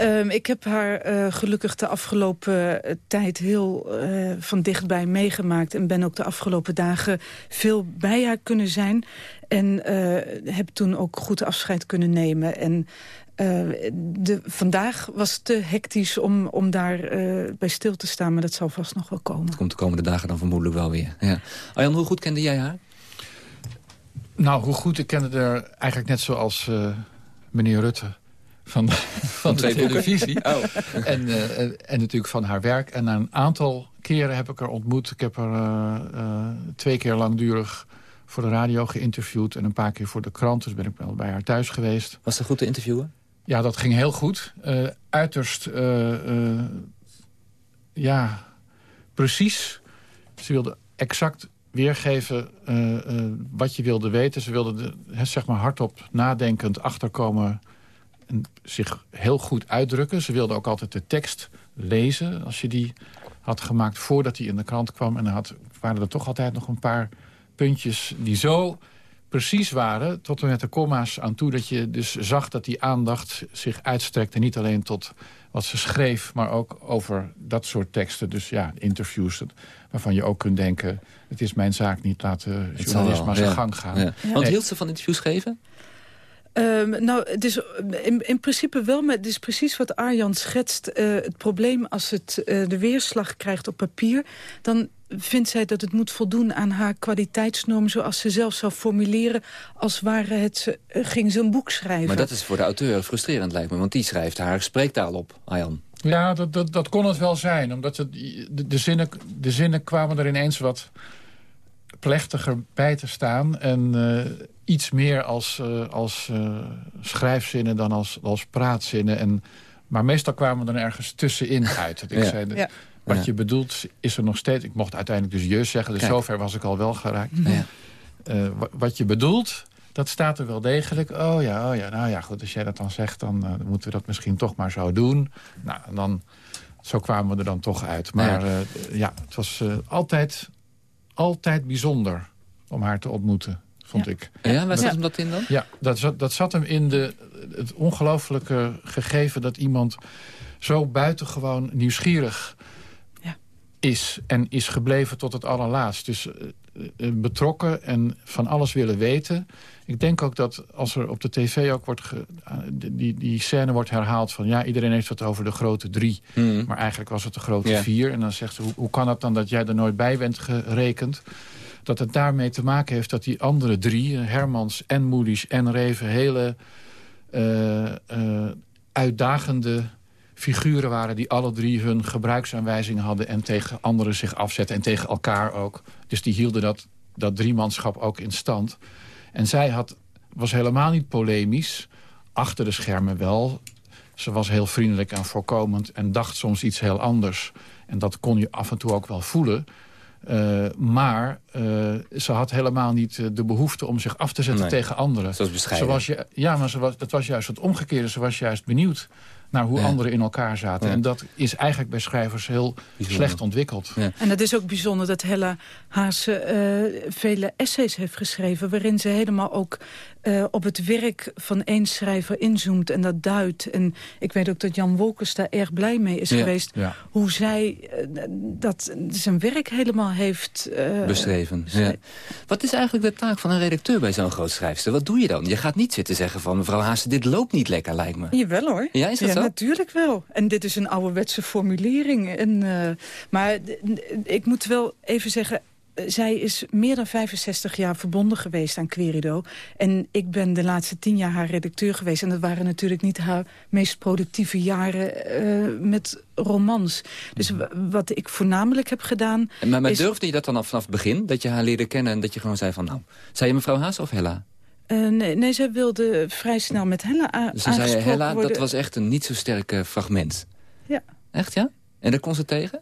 Um, ik heb haar uh, gelukkig de afgelopen uh, tijd heel van dichtbij meegemaakt. En ben ook de afgelopen dagen veel bij haar kunnen zijn. En heb toen ook goed afscheid kunnen nemen. En de, vandaag was het te hectisch om, om daar bij stil te staan. Maar dat zal vast nog wel komen. Het komt de komende dagen dan vermoedelijk wel weer. Ja. Arjan, hoe goed kende jij haar? Nou, hoe goed, ik kende er eigenlijk net zoals uh, meneer Rutte van, van de televisie. Oh. En, uh, en natuurlijk van haar werk. En een aantal keren heb ik haar ontmoet. Ik heb haar uh, twee keer langdurig voor de radio geïnterviewd... en een paar keer voor de krant. Dus ben ik wel bij haar thuis geweest. Was ze goed te interviewen? Ja, dat ging heel goed. uiterst, ja, precies. Ze wilde exact weergeven uh, uh, wat je wilde weten. Ze wilden de, zeg maar hardop nadenkend achterkomen en zich heel goed uitdrukken. Ze wilden ook altijd de tekst lezen als je die had gemaakt voordat die in de krant kwam. En dan had, waren er toch altijd nog een paar puntjes die zo precies waren... tot en met de komma's aan toe dat je dus zag dat die aandacht zich uitstrekte... niet alleen tot wat ze schreef, maar ook over dat soort teksten. Dus ja, interviews, waarvan je ook kunt denken... het is mijn zaak niet, laten journalist maar zijn gang gaan. Ja. Want hield ze van interviews geven? Um, nou, het is in, in, principe wel, maar het is precies wat Arjan schetst. Uh, het probleem als het uh, de weerslag krijgt op papier... dan vindt zij dat het moet voldoen aan haar kwaliteitsnorm... zoals ze zelf zou formuleren als ware het, uh, ging ze een boek schrijven. Maar dat is voor de auteur frustrerend, lijkt me. Want die schrijft haar spreektaal op, Arjan. Ja, dat, dat, dat kon het wel zijn. Omdat het, de, de, zinnen, de zinnen kwamen er ineens wat plechtiger bij te staan. En uh, iets meer als, uh, als uh, schrijfzinnen dan als, als praatzinnen. En, maar meestal kwamen we er ergens tussenin uit. Dat ik ja. zei, ja. Wat je bedoelt is er nog steeds... Ik mocht uiteindelijk dus jeus zeggen, dus Kijk. zover was ik al wel geraakt. Ja. wat je bedoelt, dat staat er wel degelijk. Oh ja, oh ja, nou ja, goed, als jij dat dan zegt... dan uh, moeten we dat misschien toch maar zo doen. Nou, en dan, zo kwamen we er dan toch uit. Maar ja, uh, ja het was uh, altijd, altijd bijzonder om haar te ontmoeten, vond ja. ik. Ja, waar zat hem dat in dan? Ja, dat zat, dat zat hem in de, het ongelooflijke gegeven... dat iemand zo buitengewoon nieuwsgierig is en is gebleven tot het allerlaatst. Dus uh, betrokken en van alles willen weten. Ik denk ook dat als er op de tv ook wordt... Ge, uh, die, die scène wordt herhaald van... ja, iedereen heeft het over de grote drie. Mm. Maar eigenlijk was het de grote yeah. vier. En dan zegt ze, hoe, hoe kan het dan dat jij er nooit bij bent gerekend? Dat het daarmee te maken heeft dat die andere drie... Hermans en Moedies en Reven... hele uitdagende figuren waren die alle drie hun gebruiksaanwijzingen hadden... en tegen anderen zich afzetten en tegen elkaar ook. Dus die hielden dat, dat driemanschap ook in stand. En zij had, was helemaal niet polemisch, achter de schermen wel. Ze was heel vriendelijk en voorkomend en dacht soms iets heel anders. En dat kon je af en toe ook wel voelen... Uh, maar uh, ze had helemaal niet uh, de behoefte om zich af te zetten nee. tegen anderen. Zoals bescheiden. Je, ja, maar ze was, dat was juist het omgekeerde. Ze was juist benieuwd naar hoe ja. anderen in elkaar zaten. Ja. En dat is eigenlijk bij schrijvers heel bijzonder. slecht ontwikkeld. Ja. En het is ook bijzonder dat Hella Haase uh, vele essays heeft geschreven... waarin ze helemaal ook uh, op het werk van één schrijver inzoomt en dat duidt. En ik weet ook dat Jan Wolkers daar erg blij mee is geweest. Hoe zij uh, dat zijn werk helemaal heeft... Beschreven. Wat is eigenlijk de taak van een redacteur bij zo'n groot schrijfster? Wat doe je dan? Je gaat niet zitten zeggen van... mevrouw Haase, dit loopt niet lekker, lijkt me. Jawel hoor. Ja, is dat ja, natuurlijk wel. En dit is een ouderwetse formulering. En, uh, maar ik moet wel even zeggen... Zij is meer dan 65 jaar verbonden geweest aan Querido. En ik ben de laatste tien jaar haar redacteur geweest. En dat waren natuurlijk niet haar meest productieve jaren uh, met romans. Dus wat ik voornamelijk heb gedaan... Maar, maar is... durfde je dat dan vanaf het begin? Dat je haar leerde kennen en dat je gewoon zei van... nou, zei je mevrouw Haas of Hella? Uh, nee, nee, zij wilde vrij snel met Hella Dus ze zei Hella, worden. dat was echt een niet zo sterk fragment. Ja. Echt, ja? En daar kon ze tegen?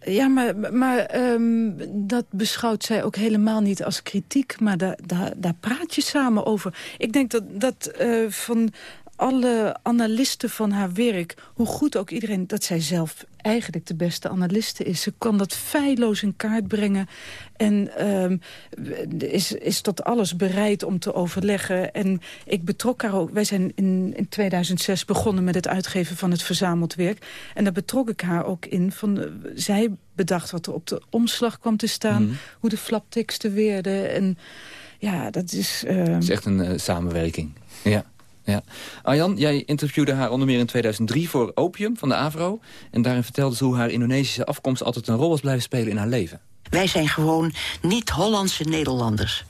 Ja, maar, maar um, dat beschouwt zij ook helemaal niet als kritiek. Maar daar, daar, daar praat je samen over. Ik denk dat, dat uh, van alle analisten van haar werk, hoe goed ook iedereen... dat zij zelf eigenlijk de beste analiste is. Ze kan dat feilloos in kaart brengen. En ehm, is, is tot alles bereid om te overleggen. En ik betrok haar ook... Wij zijn in, in 2006 begonnen met het uitgeven van het verzameld werk. En daar betrok ik haar ook in. Van, eh, zij bedacht wat er op de omslag kwam te staan. Mhm. Hoe de flapteksten werden. En ja, dat is... ehm, Het is echt een eh, samenwerking. Ja. Ja. Arjan, jij interviewde haar onder meer in 2003 voor Opium van de AVRO. En daarin vertelde ze hoe haar Indonesische afkomst altijd een rol was blijven spelen in haar leven. Wij zijn gewoon niet Hollandse Nederlanders.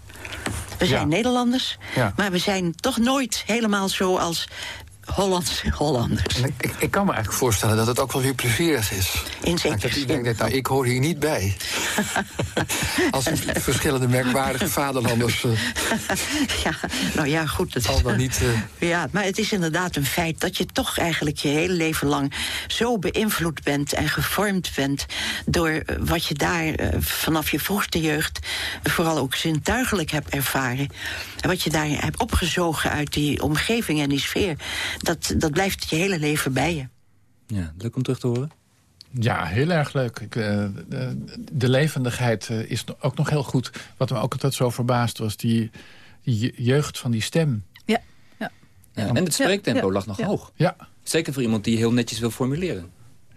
We zijn Nederlanders, Ja. maar we zijn toch nooit helemaal zoals Hollandse Hollanders. Ik, ik kan me eigenlijk voorstellen dat het ook wel weer plezierig is. In zekere Dat iedereen denkt, nou, ik hoor hier niet bij. [LAUGHS] Als verschillende merkwaardige vaderlanders... eh, ja, nou ja, goed. Dat al dan niet... eh, Ja, maar het is inderdaad een feit dat je toch eigenlijk je hele leven lang zo beïnvloed bent en gevormd bent door eh, wat je daar vanaf je vroegste jeugd vooral ook zintuigelijk hebt ervaren. En wat je daar hebt opgezogen uit die omgeving en die sfeer, dat, dat blijft je hele leven bij je. Ja, leuk om terug te horen. Ja, heel erg leuk. Ik, eh, de, de levendigheid eh, is ook nog heel goed. Wat me ook altijd zo verbaasd was, die, die je- jeugd van die stem. Ja, ja. Ja, en het spreektempo Ja, ja, lag nog ja. hoog. Ja. Zeker voor iemand die heel netjes wil formuleren.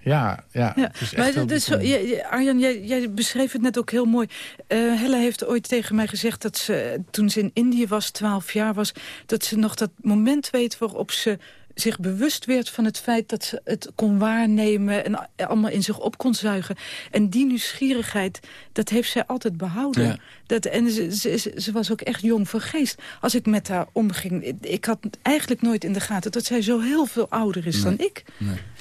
Ja, ja. Ja, het is echt maar ja, Arjan, jij, jij beschreef het net ook heel mooi. Eh Hella heeft ooit tegen mij gezegd dat ze, toen ze in Indië was, 12 jaar was... dat ze nog dat moment weet waarop ze zich bewust werd van het feit dat ze het kon waarnemen... en allemaal in zich op kon zuigen. En die nieuwsgierigheid, dat heeft zij altijd behouden. Ja. Dat, en ze, ze, was ook echt jong van geest. Als ik met haar omging, ik, had eigenlijk nooit in de gaten... dat zij zo heel veel ouder is dan ik.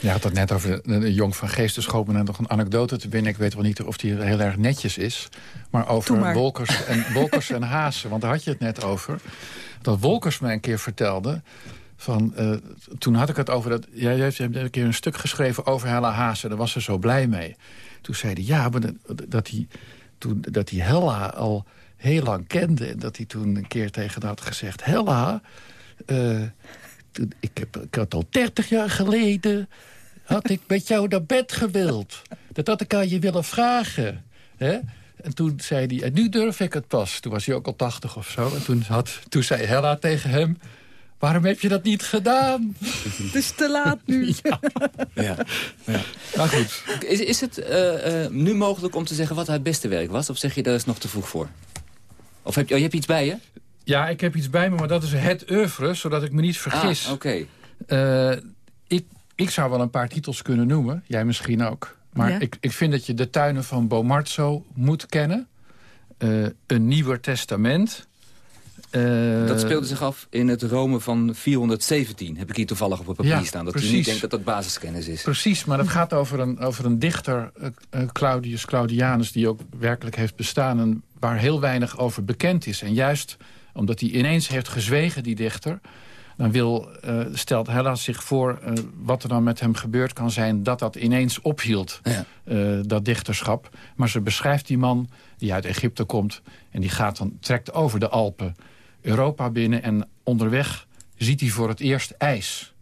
Je had het net over de, de jong van geesten schoot me nog een anekdote te binnen. Ik weet wel niet of die heel erg netjes is. Maar over maar. wolkers en, wolkers en [LAUGHS] hazen. Want daar had je het net over. Dat Wolkers mij een keer vertelde... Van, eh, toen had ik het over dat... Jij heeft een keer een stuk geschreven over Hella Haase. Daar was ze zo blij mee. Toen zei hij, ja, maar dat, dat hij toen, dat hij Hella al heel lang kende. En dat hij toen een keer tegen haar had gezegd... Hella, eh, toen, ik, heb, ik had al 30 jaar geleden... had ik met jou naar bed gewild. Dat had ik aan je willen vragen. Hè? En toen zei hij, en nu durf ik het pas. Toen was hij ook al 80 of zo. En toen, had, toen zei Hella tegen hem... waarom heb je dat niet gedaan? Het is te laat nu. [LAUGHS] Ja. ja. Maar goed. Is, is het eh, eh, nu mogelijk om te zeggen wat haar beste werk was? Of zeg je, daar is nog te vroeg voor? Of heb je, oh, je hebt iets bij je? Ja, ik heb iets bij me, maar dat is het oeuvre, zodat ik me niet vergis. Ah, oké. Eh, ik, ik zou wel een paar titels kunnen noemen. Jij misschien ook. Maar Ja. ik, ik vind dat je de tuinen van Bomarzo moet kennen. Eh, een Nieuwer Testament. Eh, Dat speelde zich af in het Rome van 417. Heb ik hier toevallig op het papier Ja, staan. Dat u precies. niet denkt dat dat basiskennis is. Precies, maar dat gaat over een, over een dichter, eh, eh, Claudius Claudianus... die ook werkelijk heeft bestaan en waar heel weinig over bekend is. En juist omdat hij ineens heeft gezwegen, die dichter... dan wil, stelt Hella zich voor wat er dan met hem gebeurd kan zijn... dat dat ineens ophield, eh, dat dichterschap. Maar ze beschrijft die man die uit Egypte komt... en die gaat dan, trekt over de Alpen Europa binnen... en onderweg ziet hij voor het eerst ijs...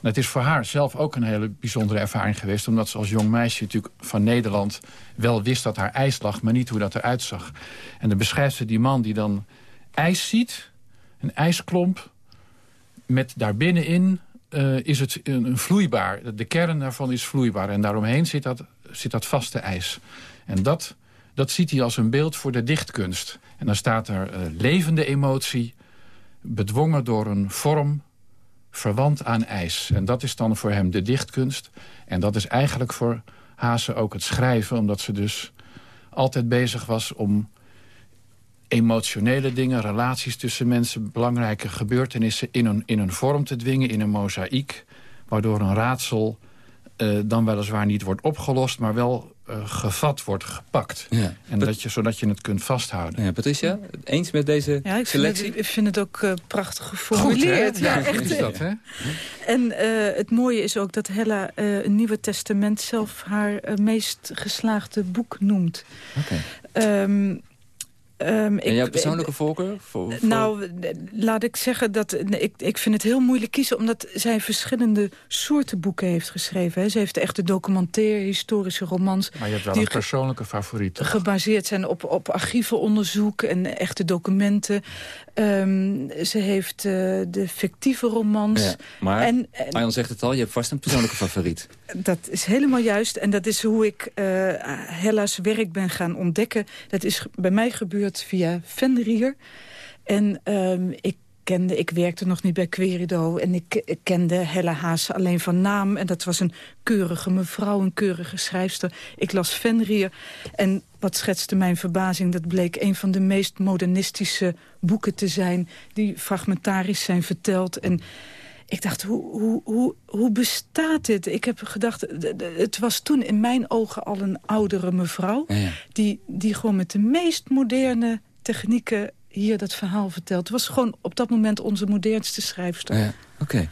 En het is voor haar zelf ook een hele bijzondere ervaring geweest... omdat ze als jong meisje natuurlijk van Nederland wel wist dat haar ijs lag... maar niet hoe dat eruit zag. En dan beschrijft ze die man die dan ijs ziet, een ijsklomp... met daarbinnenin eh is het een vloeibaar. De kern daarvan is vloeibaar. En daaromheen zit dat, zit dat vaste ijs. En dat, dat ziet hij als een beeld voor de dichtkunst. En dan staat er eh, levende emotie... bedwongen door een vorm verwant aan ijs. En dat is dan voor hem de dichtkunst. En dat is eigenlijk voor Haase ook het schrijven... omdat ze dus altijd bezig was om emotionele dingen... relaties tussen mensen, belangrijke gebeurtenissen... in een, in een vorm te dwingen, in een mozaïek... waardoor een raadsel eh, dan weliswaar niet wordt opgelost... maar wel eh, gevat wordt, gepakt. Ja. En dat je, zodat je het kunt vasthouden. Ja, Patricia, eens met deze Ja, ik vind selectie? het, ik vind het ook eh, prachtig geformuleerd. Goed, hè? Ja, echt. is dat, hè? En eh, het mooie is ook dat Hella eh, een Nieuwe Testament zelf haar eh, meest geslaagde boek noemt. Ehm, Um, en jouw persoonlijke voorkeur? Voor, voor... Nou, laat ik zeggen dat ik, ik vind het heel moeilijk kiezen... omdat zij verschillende soorten boeken heeft geschreven. Hè. Ze heeft echt de documentaire, historische romans... Maar je hebt wel een persoonlijke favoriet. Gebaseerd zijn op, op archievenonderzoek en echte documenten. Um, ze heeft uh, de fictieve romans. Ja, maar en, en, Arjan zegt het al, je hebt vast een persoonlijke favoriet. Dat is helemaal juist. En dat is hoe ik uh, Hella's werk ben gaan ontdekken. Dat is bij mij gebeurd via Fenrir. En um, ik kende, ik werkte nog niet bij Querido en ik, ik, kende Hella Haas alleen van naam. En dat was een keurige mevrouw, een keurige schrijfster. Ik las Fenrir en wat schetste mijn verbazing... dat bleek een van de meest modernistische boeken te zijn... die fragmentarisch zijn verteld en... Ik dacht, hoe, hoe, hoe, hoe bestaat dit? Ik heb gedacht, het was toen in mijn ogen al een oudere mevrouw... Ja. Die, die gewoon met de meest moderne technieken hier dat verhaal vertelt. Het was gewoon op dat moment onze modernste schrijfster. Ja, Oké.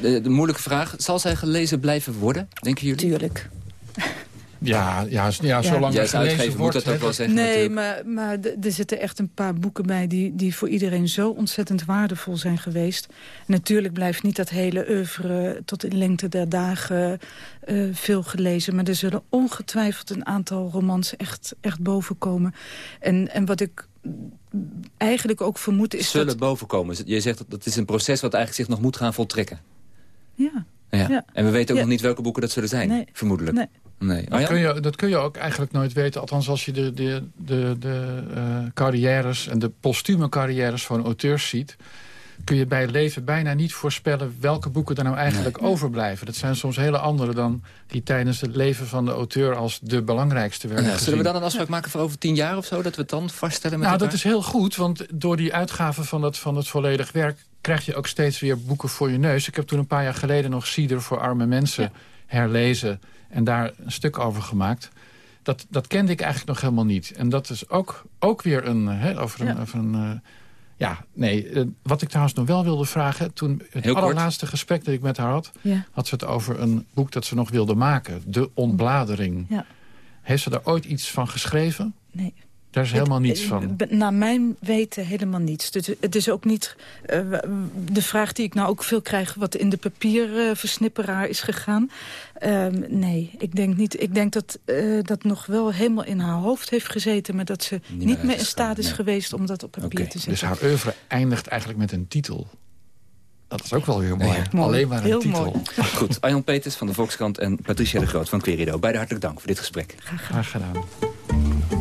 De, de, moeilijke vraag, zal zij gelezen blijven worden, denken jullie? Tuurlijk. Ja, ja, ja, zolang ja, gelezen wordt... Moet dat ook wel zeggen, nee, maar, maar er zitten echt een paar boeken bij... Die, die voor iedereen zo ontzettend waardevol zijn geweest. natuurlijk blijft niet dat hele oeuvre tot in lengte der dagen uh, veel gelezen. Maar er zullen ongetwijfeld een aantal romans echt, echt bovenkomen. En, en wat ik eigenlijk ook vermoed is Zullen dat... bovenkomen. Je zegt dat het is een proces wat eigenlijk zich nog moet gaan voltrekken. Ja. Ja. ja. En we weten ook nog niet welke boeken dat zullen zijn, nee. vermoedelijk. Nee. Nee. Dat, kun je, dat kun je ook eigenlijk nooit weten. Althans, als je de, de, de, de uh, carrières en de postume carrières van auteurs ziet... kun je bij het leven bijna niet voorspellen welke boeken er nou eigenlijk nee. overblijven. Dat zijn soms hele andere dan die tijdens het leven van de auteur als de belangrijkste werden ja, Zullen we dan een afspraak maken voor over tien jaar of zo? Dat we het dan vaststellen met Nou, elkaar? dat is heel goed, want door die uitgave van het, van het volledig werk... krijg je ook steeds weer boeken voor je neus. Ik heb toen een paar jaar geleden nog Cider voor arme mensen ja. herlezen... en daar een stuk over gemaakt. Dat, dat kende ik eigenlijk nog helemaal niet. En dat is ook, ook weer een... Hè, over een, ja. over een uh, ja, nee. Uh, wat ik trouwens nog wel wilde vragen... toen het Heel allerlaatste kort. gesprek dat ik met haar had... Ja. had ze het over een boek dat ze nog wilde maken. De Ontbladering. Ja. Heeft ze daar ooit iets van geschreven? Nee. Daar is helemaal niets van. Naar mijn weten helemaal niets. Dus het is ook niet uh, de vraag die ik nou ook veel krijg... wat in de papierversnipperaar uh, is gegaan. Uh, nee, ik denk niet. Ik denk dat uh, dat nog wel helemaal in haar hoofd heeft gezeten... maar dat ze niet, niet meer in staat is nee. geweest om dat op papier okay, te zetten. Dus haar oeuvre eindigt eigenlijk met een titel. Dat is ook wel weer mooi. Ja, mooi. Alleen maar een Heel titel. Mooi. Goed, Arjan Peters van de Volkskrant en Patricia de Groot van Querido. Beide hartelijk dank voor dit gesprek. Graag gedaan. Graag gedaan.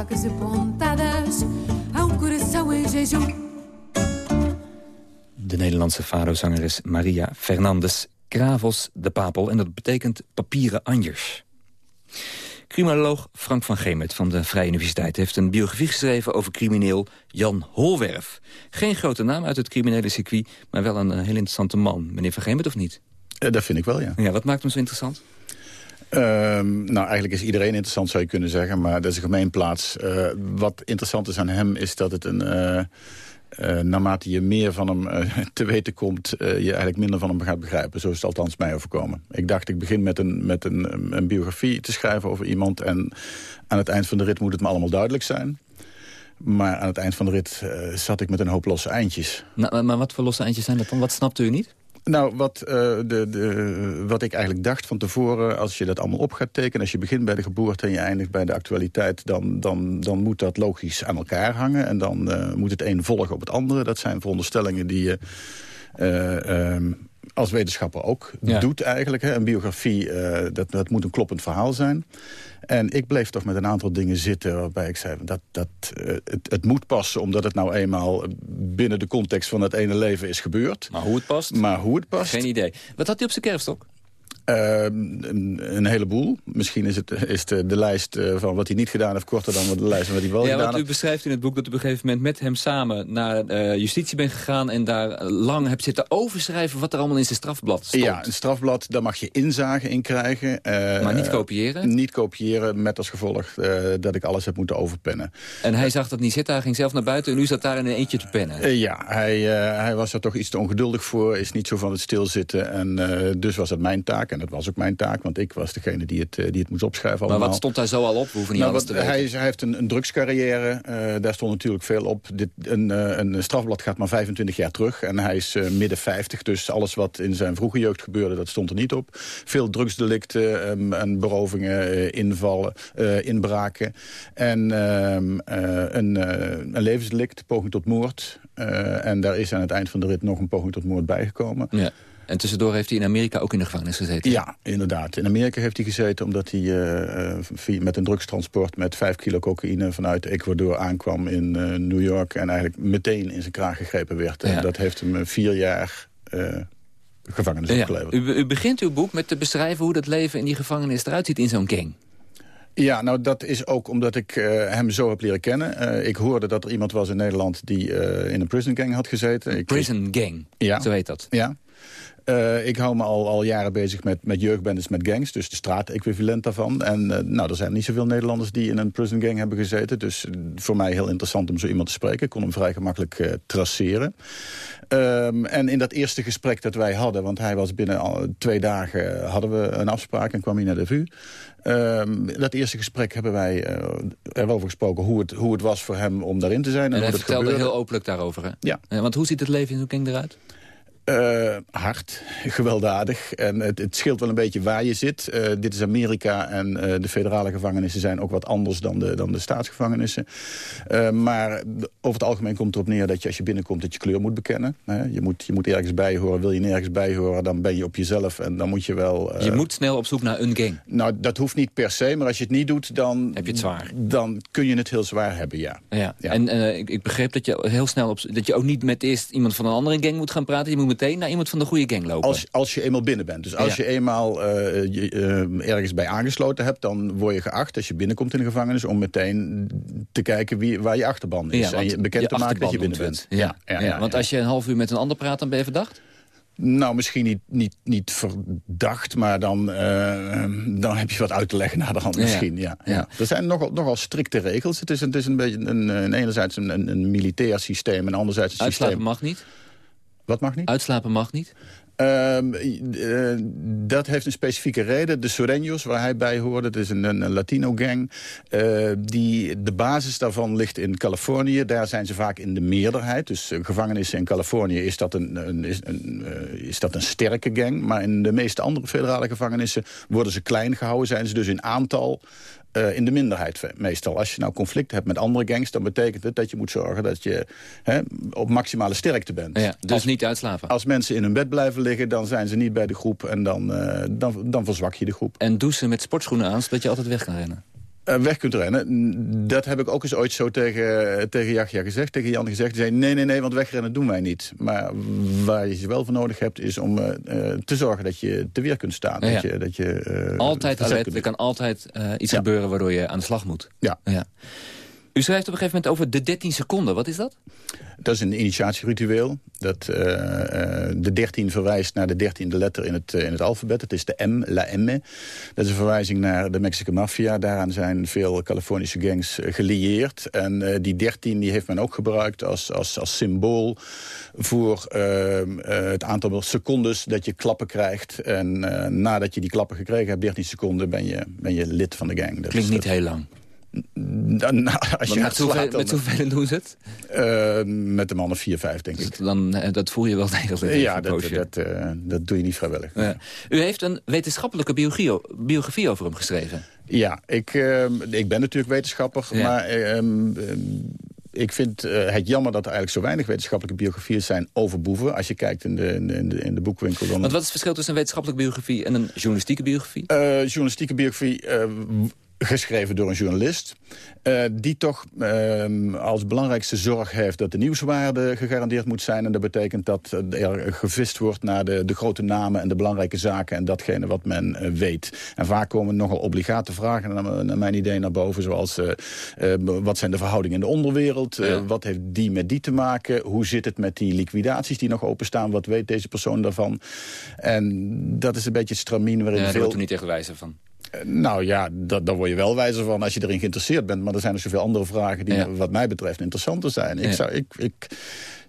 Facas apontadas ao coração em jejum. De Nederlandse fado-zangeres Maria Fernandes Gravos de Papel. En dat betekent papieren anjers. Criminoloog Frank van Gemert van de Vrije Universiteit... heeft een biografie geschreven over crimineel Jan Holwerf. Geen grote naam uit het criminele circuit... maar wel een, een heel interessante man. Meneer van Gemert, of niet? Uh, dat vind ik wel, ja. ja. Wat maakt hem zo interessant? Ehm, nou, eigenlijk is iedereen interessant, zou je kunnen zeggen. Maar dat is een gemeenplaats. Uh, wat interessant is aan hem, is dat het een... Uh, uh, naarmate je meer van hem te weten komt... je eigenlijk minder van hem gaat begrijpen. Zo is het althans mij overkomen. Ik dacht, ik begin met een, met een, een biografie te schrijven over iemand... en aan het eind van de rit moet het me allemaal duidelijk zijn. Maar aan het eind van de rit zat ik met een hoop losse eindjes. Nou, maar wat voor losse eindjes zijn dat dan? Wat snapte u niet? Nou, wat, uh, de, de, wat ik eigenlijk dacht van tevoren... als je dat allemaal op gaat tekenen... als je begint bij de geboorte en je eindigt bij de actualiteit... dan, dan, dan moet dat logisch aan elkaar hangen. En dan uh, moet het een volgen op het andere. Dat zijn veronderstellingen die je... Uh, als wetenschapper ook ja. doet eigenlijk. Hè. Een biografie, dat, dat moet een kloppend verhaal zijn. En ik bleef toch met een aantal dingen zitten waarbij ik zei... dat, dat het, het, moet passen omdat het nou eenmaal binnen de context van het ene leven is gebeurd. Maar hoe het past? Maar hoe het past. Geen idee. Wat had hij op zijn kerfstok? Uh, een, een, heleboel. Misschien is, het, is de, de lijst uh, van wat hij niet gedaan heeft korter dan de lijst van wat hij wel ja, gedaan heeft. U beschrijft in het boek dat u op een gegeven moment met hem samen naar uh, justitie bent gegaan... en daar lang hebt zitten overschrijven wat er allemaal in zijn strafblad stond. Ja, een strafblad, daar mag je inzage in krijgen. maar niet kopiëren? Niet kopiëren, met als gevolg dat ik alles heb moeten overpennen. En hij zag dat niet zitten, hij ging zelf naar buiten... en u zat daar in een eentje te pennen? ja, hij, hij was er toch iets te ongeduldig voor, is niet zo van het stilzitten. En dus was het mijn taak, en dat was ook mijn taak, want ik was degene die het, die het moest opschrijven allemaal. Maar wat stond daar zo al op? We hoeven niet nou, alles te wat, weten. Hij, hij, heeft een, een drugscarrière, uh, daar stond natuurlijk veel op. Dit, een, uh, een strafblad gaat maar 25 jaar terug en hij is uh, midden 50. Dus alles wat in zijn vroege jeugd gebeurde, dat stond er niet op. Veel drugsdelicten um, en berovingen, invallen, inbraken. En um, een, een levensdelict, poging tot moord. en daar is aan het eind van de rit nog een poging tot moord bijgekomen. Ja. En tussendoor heeft hij in Amerika ook in de gevangenis gezeten? Ja, inderdaad. In Amerika heeft hij gezeten omdat hij uh, met een drugstransport... met 5 kilo cocaïne vanuit Ecuador aankwam in uh, New York... en eigenlijk meteen in zijn kraag gegrepen werd. Ja. En dat heeft hem vier jaar... Uh, gevangenis ja. opgeleverd. U, u begint uw boek met te beschrijven hoe dat leven in die gevangenis eruit ziet in zo'n gang. Ja, nou dat is ook omdat ik uh, hem zo heb leren kennen. Uh, ik hoorde dat er iemand was in Nederland die uh, in een prison gang had gezeten. Ik, prison gang, ja. zo heet dat. Ja. Uh, ik hou me al, al jaren bezig met, met jeugdbendes, met gangs. Dus de straat-equivalent daarvan. En uh, nou, er zijn niet zoveel Nederlanders die in een prison gang hebben gezeten. Dus voor mij heel interessant om zo iemand te spreken. Ik kon hem vrij gemakkelijk uh, traceren. Um, en in dat eerste gesprek dat wij hadden... want hij was binnen twee dagen hadden we een afspraak en kwam hij naar de VU. Um, dat eerste gesprek hebben wij uh, erover gesproken hoe het, hoe het was voor hem om daarin te zijn. En, en hij vertelde gebeurde. heel openlijk daarover. Hè? Ja. ja. Want hoe ziet het leven in zo'n gang eruit? Uh, hard, gewelddadig. En het, het, scheelt wel een beetje waar je zit. Uh, dit is Amerika en uh, de federale gevangenissen zijn ook wat anders dan de, dan de staatsgevangenissen. maar over het algemeen komt het erop neer dat je als je binnenkomt dat je kleur moet bekennen. je, moet, je moet ergens bij horen. Wil je nergens bij horen, dan ben je op jezelf en dan moet je wel... je moet snel op zoek naar een gang. Nou, dat hoeft niet per se, maar als je het niet doet, dan... Heb je het zwaar. Dan kun je het heel zwaar hebben, ja. ja. ja. En ik, ik begreep dat je heel snel op, dat je ook niet met eerst iemand van een andere gang moet gaan praten. Je moet meteen naar iemand van de goede gang lopen. Als, als je eenmaal binnen bent. Dus als ja. je eenmaal uh, je, uh, ergens bij aangesloten hebt... dan word je geacht, als je binnenkomt in de gevangenis... om meteen te kijken wie, waar je achterban is. Ja, en je bekend je te maken dat je binnen bent. Ja, ja, want als je een half uur met een ander praat, dan ben je verdacht? Nou, misschien niet, niet, niet verdacht, maar dan, uh, dan heb je wat uit te leggen naar de hand misschien. Ja, ja. ja. Er zijn nogal, nogal strikte regels. Het is, het is een beetje een, een, enerzijds een, een, militair systeem en anderzijds een Uitslapen systeem... mag niet? Wat mag niet? Uitslapen mag niet? Uh, uh, dat heeft een specifieke reden. De Soreños, waar hij bij hoorde, dat is een, een Latino-gang. Uh, die, de basis daarvan ligt in Californië. Daar zijn ze vaak in de meerderheid. Dus gevangenissen in Californië is dat een, een, is, een, is dat een sterke gang. Maar in de meeste andere federale gevangenissen worden ze klein gehouden. Zijn ze dus in aantal uh, in de minderheid meestal. Als je nou conflict hebt met andere gangs... dan betekent het dat je moet zorgen dat je hè, op maximale sterkte bent. Ja, dus als, niet uitslapen. Als mensen in hun bed blijven liggen, dan zijn ze niet bij de groep... en dan, uh, dan, dan verzwak je de groep. En douchen met sportschoenen aan, zodat je altijd weg kan rennen? Uh, weg kunt rennen. Dat heb ik ook eens ooit zo tegen, tegen Jachja gezegd, tegen Jan gezegd. Die zei, nee, nee, nee, want wegrennen doen wij niet. Maar waar je ze wel voor nodig hebt, is om uh, te zorgen dat je te weer kunt staan. Ja. Dat je, dat je, uh, altijd alert, er kan altijd iets gebeuren waardoor je aan de slag moet. Ja. ja. U schrijft op een gegeven moment over de 13 seconden. Wat is dat? Dat is een initiatieritueel. Dat, eh, eh, de 13 verwijst naar de dertiende letter in het, eh, in het alfabet. Het is de M, la M. Dat is een verwijzing naar de Mexican Mafia. Daaraan zijn veel Californische gangs gelieerd. En uh, die 13 die heeft men ook gebruikt als, als, als symbool... voor ehm, het aantal secondes dat je klappen krijgt. En nadat je die klappen gekregen hebt, 13 seconden... ben je, ben je lid van de gang. Dat Klinkt niet heel lang. Dan, nou, [LAUGHS] als je met, hoeveel, slaat, dan, met hoeveel doen ze het? Uh, met de mannen 4, 5, denk dus ik. Dan, dat voel je wel [LAUGHS] degelijk. Ja, dat, dat, uh, dat doe je niet vrijwillig. Ja. U heeft een wetenschappelijke biografie, biografie over hem geschreven. Ja, ik, ik ben natuurlijk wetenschapper, ja. maar... Ehm, ik vind het jammer dat er eigenlijk zo weinig wetenschappelijke biografieën zijn over boeven. Als je kijkt in de, in de, in de boekwinkel. Dan... Want wat is het verschil tussen een wetenschappelijke biografie en een journalistieke biografie? Journalistieke biografie geschreven door een journalist... Uh, die toch uh, als belangrijkste zorg heeft dat de nieuwswaarde gegarandeerd moet zijn. En dat betekent dat er gevist wordt naar de, de grote namen en de belangrijke zaken... en datgene wat men uh, weet. En vaak komen nogal obligate vragen naar, naar mijn idee naar boven... zoals wat zijn de verhoudingen in de onderwereld? Ja. wat heeft die met die te maken? Hoe zit het met die liquidaties die nog openstaan? Wat weet deze persoon daarvan? En dat is een beetje het stramien waarin ja, veel... daar u niet echt wijzer van. Nou ja, dat, daar word je wel wijzer van als je erin geïnteresseerd bent. Maar er zijn er zoveel andere vragen die ja. wat mij betreft interessanter zijn. Ik, zou, ik, ik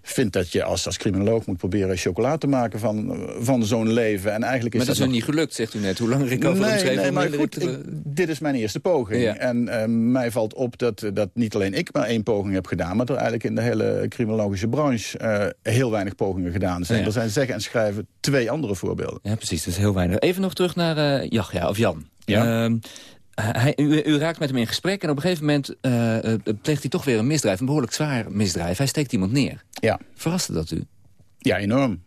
vind dat je als, als criminoloog moet proberen chocola te maken van, van zo'n leven. En eigenlijk is maar dat, is nog... niet gelukt, zegt u net. Hoe lang ik over nee, schreef? Nee, maar goed, te... ik, dit is mijn eerste poging. Ja. En uh, mij valt op dat, dat niet alleen ik maar één poging heb gedaan... maar er eigenlijk in de hele criminologische branche uh, heel weinig pogingen gedaan zijn. Ja. Er zijn zeggen en schrijven twee andere voorbeelden. Ja, precies. Dat is heel weinig. Even nog terug naar uh, Jachja, of Jan. Ja. Uh, hij, u, u, raakt met hem in gesprek en op een gegeven moment uh, pleegt hij toch weer een misdrijf. Een behoorlijk zwaar misdrijf. Hij steekt iemand neer. Ja. Verraste dat u? Ja, enorm.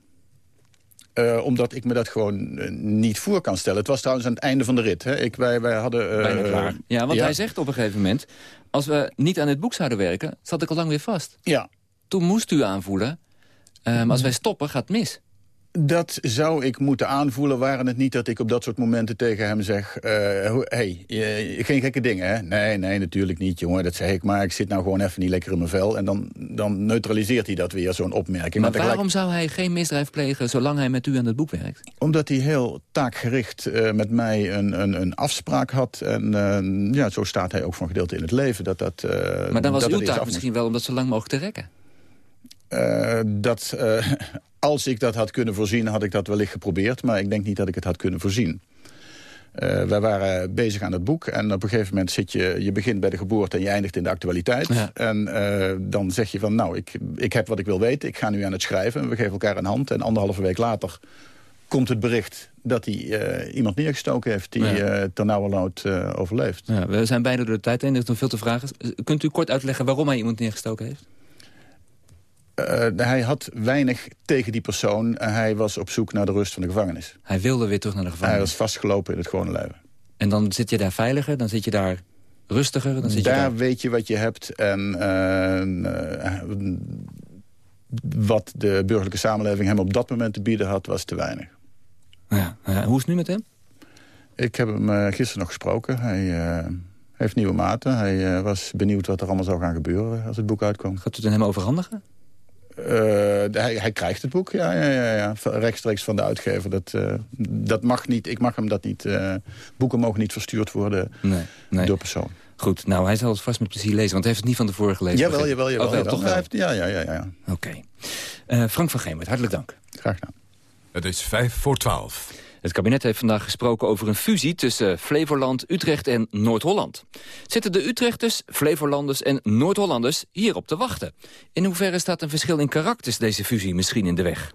Uh, omdat ik me dat gewoon niet voor kan stellen. Het was trouwens aan het einde van de rit. Hè. Ik, wij, wij hadden... Bijna klaar. Ja, want ja. hij zegt op een gegeven moment... als we niet aan dit boek zouden werken, zat ik al lang weer vast. Ja. Toen moest u aanvoelen... Um, als wij stoppen, gaat het mis. Dat zou ik moeten aanvoelen, waren het niet dat ik op dat soort momenten tegen hem zeg... Uh, hey, je, geen gekke dingen, hè? Nee, nee, natuurlijk niet, jongen, dat zeg ik. Maar ik zit nou gewoon even niet lekker in mijn vel. En dan, dan neutraliseert hij dat weer, zo'n opmerking. Maar, maar waarom zou hij geen misdrijf plegen zolang hij met u aan het boek werkt? Omdat hij heel taakgericht uh, met mij een, een, een afspraak had. En uh, ja, zo staat hij ook van gedeelte in het leven. Dat dat, maar dan was dat uw taak misschien wel om dat zo lang mogelijk te rekken? Uh, dat, uh, [LAUGHS] als ik dat had kunnen voorzien, had ik dat wellicht geprobeerd. Maar ik denk niet dat ik het had kunnen voorzien. Uh, wij waren bezig aan het boek en op een gegeven moment zit je... je begint bij de geboorte en je eindigt in de actualiteit. Ja. En dan zeg je van, nou, ik, ik heb wat ik wil weten. Ik ga nu aan het schrijven. We geven elkaar een hand. En anderhalve week later komt het bericht dat hij uh, iemand neergestoken heeft... die ja. ternauwernood overleeft. Ja, we zijn bijna door de tijd heen, er is nog veel te vragen. Kunt u kort uitleggen waarom hij iemand neergestoken heeft? Uh, hij had weinig tegen die persoon. hij was op zoek naar de rust van de gevangenis. Hij wilde weer terug naar de gevangenis? Hij was vastgelopen in het gewone leven. En dan zit je daar veiliger? Dan zit je daar rustiger? Dan zit daar, je daar weet je wat je hebt. En uh, wat de burgerlijke samenleving hem op dat moment te bieden had, was te weinig. Ja, hoe is het nu met hem? Ik heb hem gisteren nog gesproken. Hij heeft nieuwe maten. Hij was benieuwd wat er allemaal zou gaan gebeuren als het boek uitkwam. Gaat u het aan hem overhandigen? Uh, hij, hij, krijgt het boek, ja, ja, ja, ja. rechtstreeks van de uitgever. Dat, uh, dat mag niet, ik mag hem dat niet... Uh, boeken mogen niet verstuurd worden nee, nee. door persoon. Goed, nou, hij zal het vast met plezier lezen, want hij heeft het niet van tevoren gelezen. Jawel, jawel, jawel. Oh, wel, jawel. toch wel? Heeft, ja, ja, ja. ja. Oké. Okay. Frank van Gemert, hartelijk dank. Graag gedaan. Het is vijf voor twaalf. Het kabinet heeft vandaag gesproken over een fusie tussen Flevoland, Utrecht en Noord-Holland. Zitten de Utrechters, Flevolanders en Noord-Hollanders hierop te wachten? In hoeverre staat een verschil in karakters deze fusie misschien in de weg?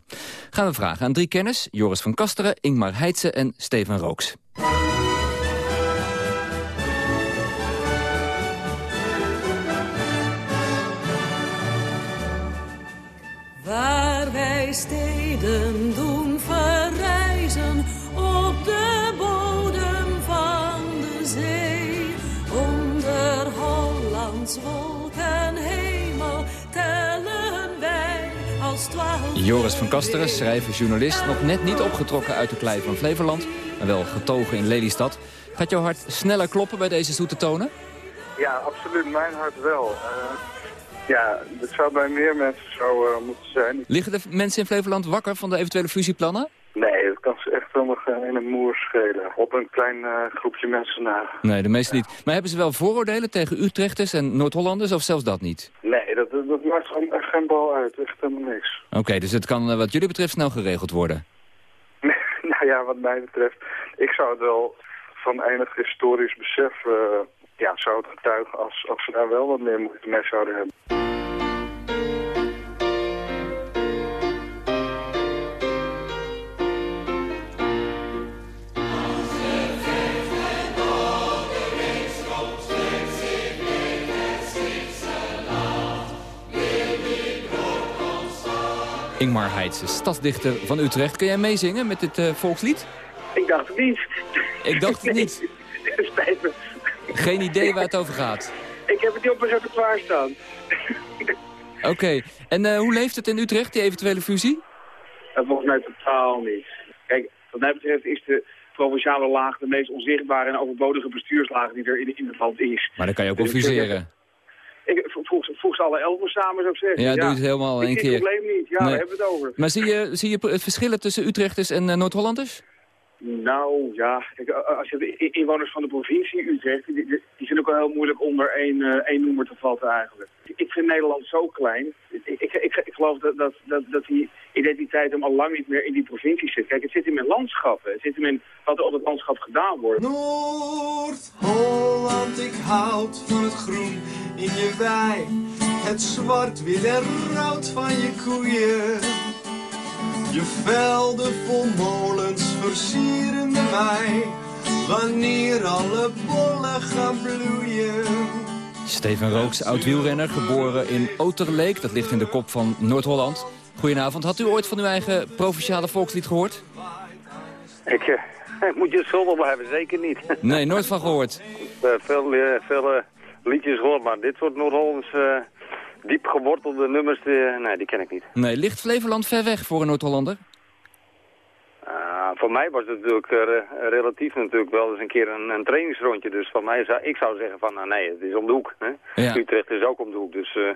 Gaan we vragen aan drie kenners, Joris van Kasteren, Ingmar Heitse en Steven Rooks. Waar wij steden doen de bodem van de zee. Onder Hollands wolken hemel tellen wij als twaalf... Joris van Kasteren, schrijver, journalist, nog net niet opgetrokken uit de klei van Flevoland, maar wel getogen in Lelystad. Gaat jouw hart sneller kloppen bij deze zoete tonen? Ja, absoluut. Mijn hart wel. Uh, ja, dat zou bij meer mensen zo uh, moeten zijn. Liggen de mensen in Flevoland wakker van de eventuele fusieplannen? Nee, dat kan helemaal geen een moer schelen. Op een klein uh, groepje mensen na. Nee, de meeste niet. Maar hebben ze wel vooroordelen tegen Utrechters en Noord-Hollanders of zelfs dat niet? Nee, dat, dat maakt gewoon echt geen bal uit. Echt helemaal niks. Oké, dus het kan wat jullie betreft snel geregeld worden? [LAUGHS] nou ja, wat mij betreft. Ik zou het wel van enig historisch besef... Uh, ja, zou het getuigen als, als ze daar wel wat meer moeite mee zouden hebben. Ingmar Heitse, stadsdichter van Utrecht. Kun jij meezingen met dit uh, volkslied? Ik dacht het niet. Ik dacht het niet. [LAUGHS] Spijt me. Geen idee waar het over gaat? Ik heb het niet op mijn repertoire staan. Oké, okay. en uh, hoe leeft het in Utrecht, die eventuele fusie? Uh, volgens mij totaal niet. Kijk, wat mij betreft is de provinciale laag de meest onzichtbare en overbodige bestuurslaag die er in, in het land is. Maar dan kan je ook wel fuseren. Ik, voeg, voeg ze alle elfen samen, zou ik zeggen. Ja, doe het helemaal één keer. Het probleem niet. Ja, nee. we hebben het over. Maar zie je, zie je verschillen tussen Utrechters en uh, Noord-Hollanders? Nou, ja. Kijk, als je de inwoners van de provincie Utrecht, die, die, zijn ook wel heel moeilijk onder één, uh, één noemer te vatten eigenlijk. Ik vind Nederland zo klein. Ik, ik, ik, geloof dat, dat, dat, dat die identiteit hem al lang niet meer in die provincie zit. Kijk, het zit in landschappen. Het zit in wat er op het landschap gedaan wordt. Noord-Holland, ik houd van het groen in je wei. Het zwart, wit en rood van je koeien. Je velden vol molens versieren de wei, wanneer alle bollen gaan bloeien. Steven Rooks, oud-wielrenner, geboren in Oterleek. Dat ligt in de kop van Noord-Holland. Goedenavond. Had u ooit van uw eigen provinciale volkslied gehoord? Ik, uh, [LAUGHS] ik moet je schuldig blijven, zeker niet. [LAUGHS] Nee, nooit van gehoord. Uh, veel uh, veel liedjes gehoord, maar dit soort Noord-Hollands diep gewortelde nummers, die, nee, die ken ik niet. Nee, ligt Flevoland ver weg voor een Noord-Hollander? Uh, voor mij was het natuurlijk uh, relatief natuurlijk wel eens een keer een, een, trainingsrondje. Dus van mij zou ik zou zeggen van, nou nee, het is om de hoek. Hè? Ja. Utrecht is ook om de hoek. Dus uh,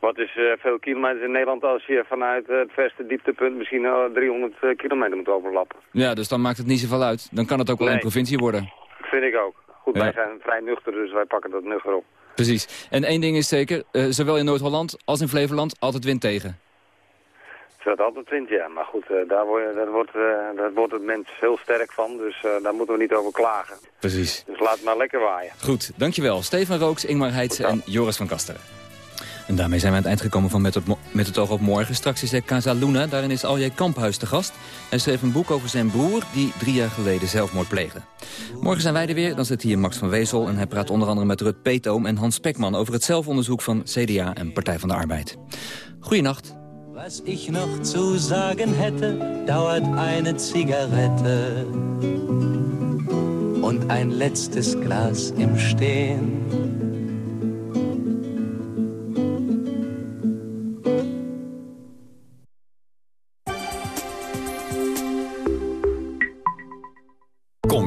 wat is veel kilometers in Nederland als je vanuit het verste dieptepunt misschien 300 kilometer moet overlappen. Ja, dus dan maakt het niet zoveel uit. Dan kan het ook wel nee. een provincie worden. Vind ik ook. Goed, Ja. wij zijn vrij nuchter, dus wij pakken dat nuchter op. Precies. En één ding is zeker, eh, zowel in Noord-Holland als in Flevoland altijd wind tegen. Het wordt altijd wind, ja. Maar goed, eh, daar, word je, daar, wordt, eh, daar wordt het mens heel sterk van. Dus daar moeten we niet over klagen. Precies. Dus laat het maar lekker waaien. Goed, dankjewel. Stefan Rooks, Ingmar Heitse en Joris van Kasteren. En daarmee zijn we aan het eind gekomen van Met het, met het oog op morgen. Straks is er Casa Luna, daarin is Alje Kamphuis te gast. Hij schreef een boek over zijn broer die drie jaar geleden zelfmoord pleegde. Morgen zijn wij er weer, dan zit hier Max van Wezel... en hij praat onder andere met Rut Peetoom en Hans Spekman... over het zelfonderzoek van CDA en Partij van de Arbeid. Goeienacht. Was ich noch zu sagen hätte, dauert eine Zigarette und ein letztes Glas im Stehen.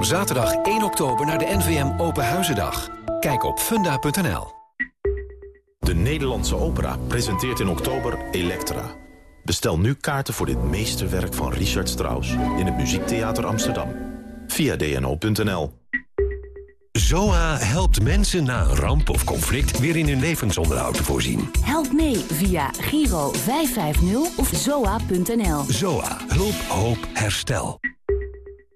Zaterdag 1 oktober naar de NVM Open Huizendag. Kijk op funda.nl. De Nederlandse Opera presenteert in oktober Elektra. Bestel nu kaarten voor dit meesterwerk van Richard Strauss... in het Muziektheater Amsterdam. Via dno.nl. ZOA helpt mensen na een ramp of conflict weer in hun levensonderhoud te voorzien. Help mee via Giro 550 of zoa.nl. ZOA. Hulp, hoop, herstel.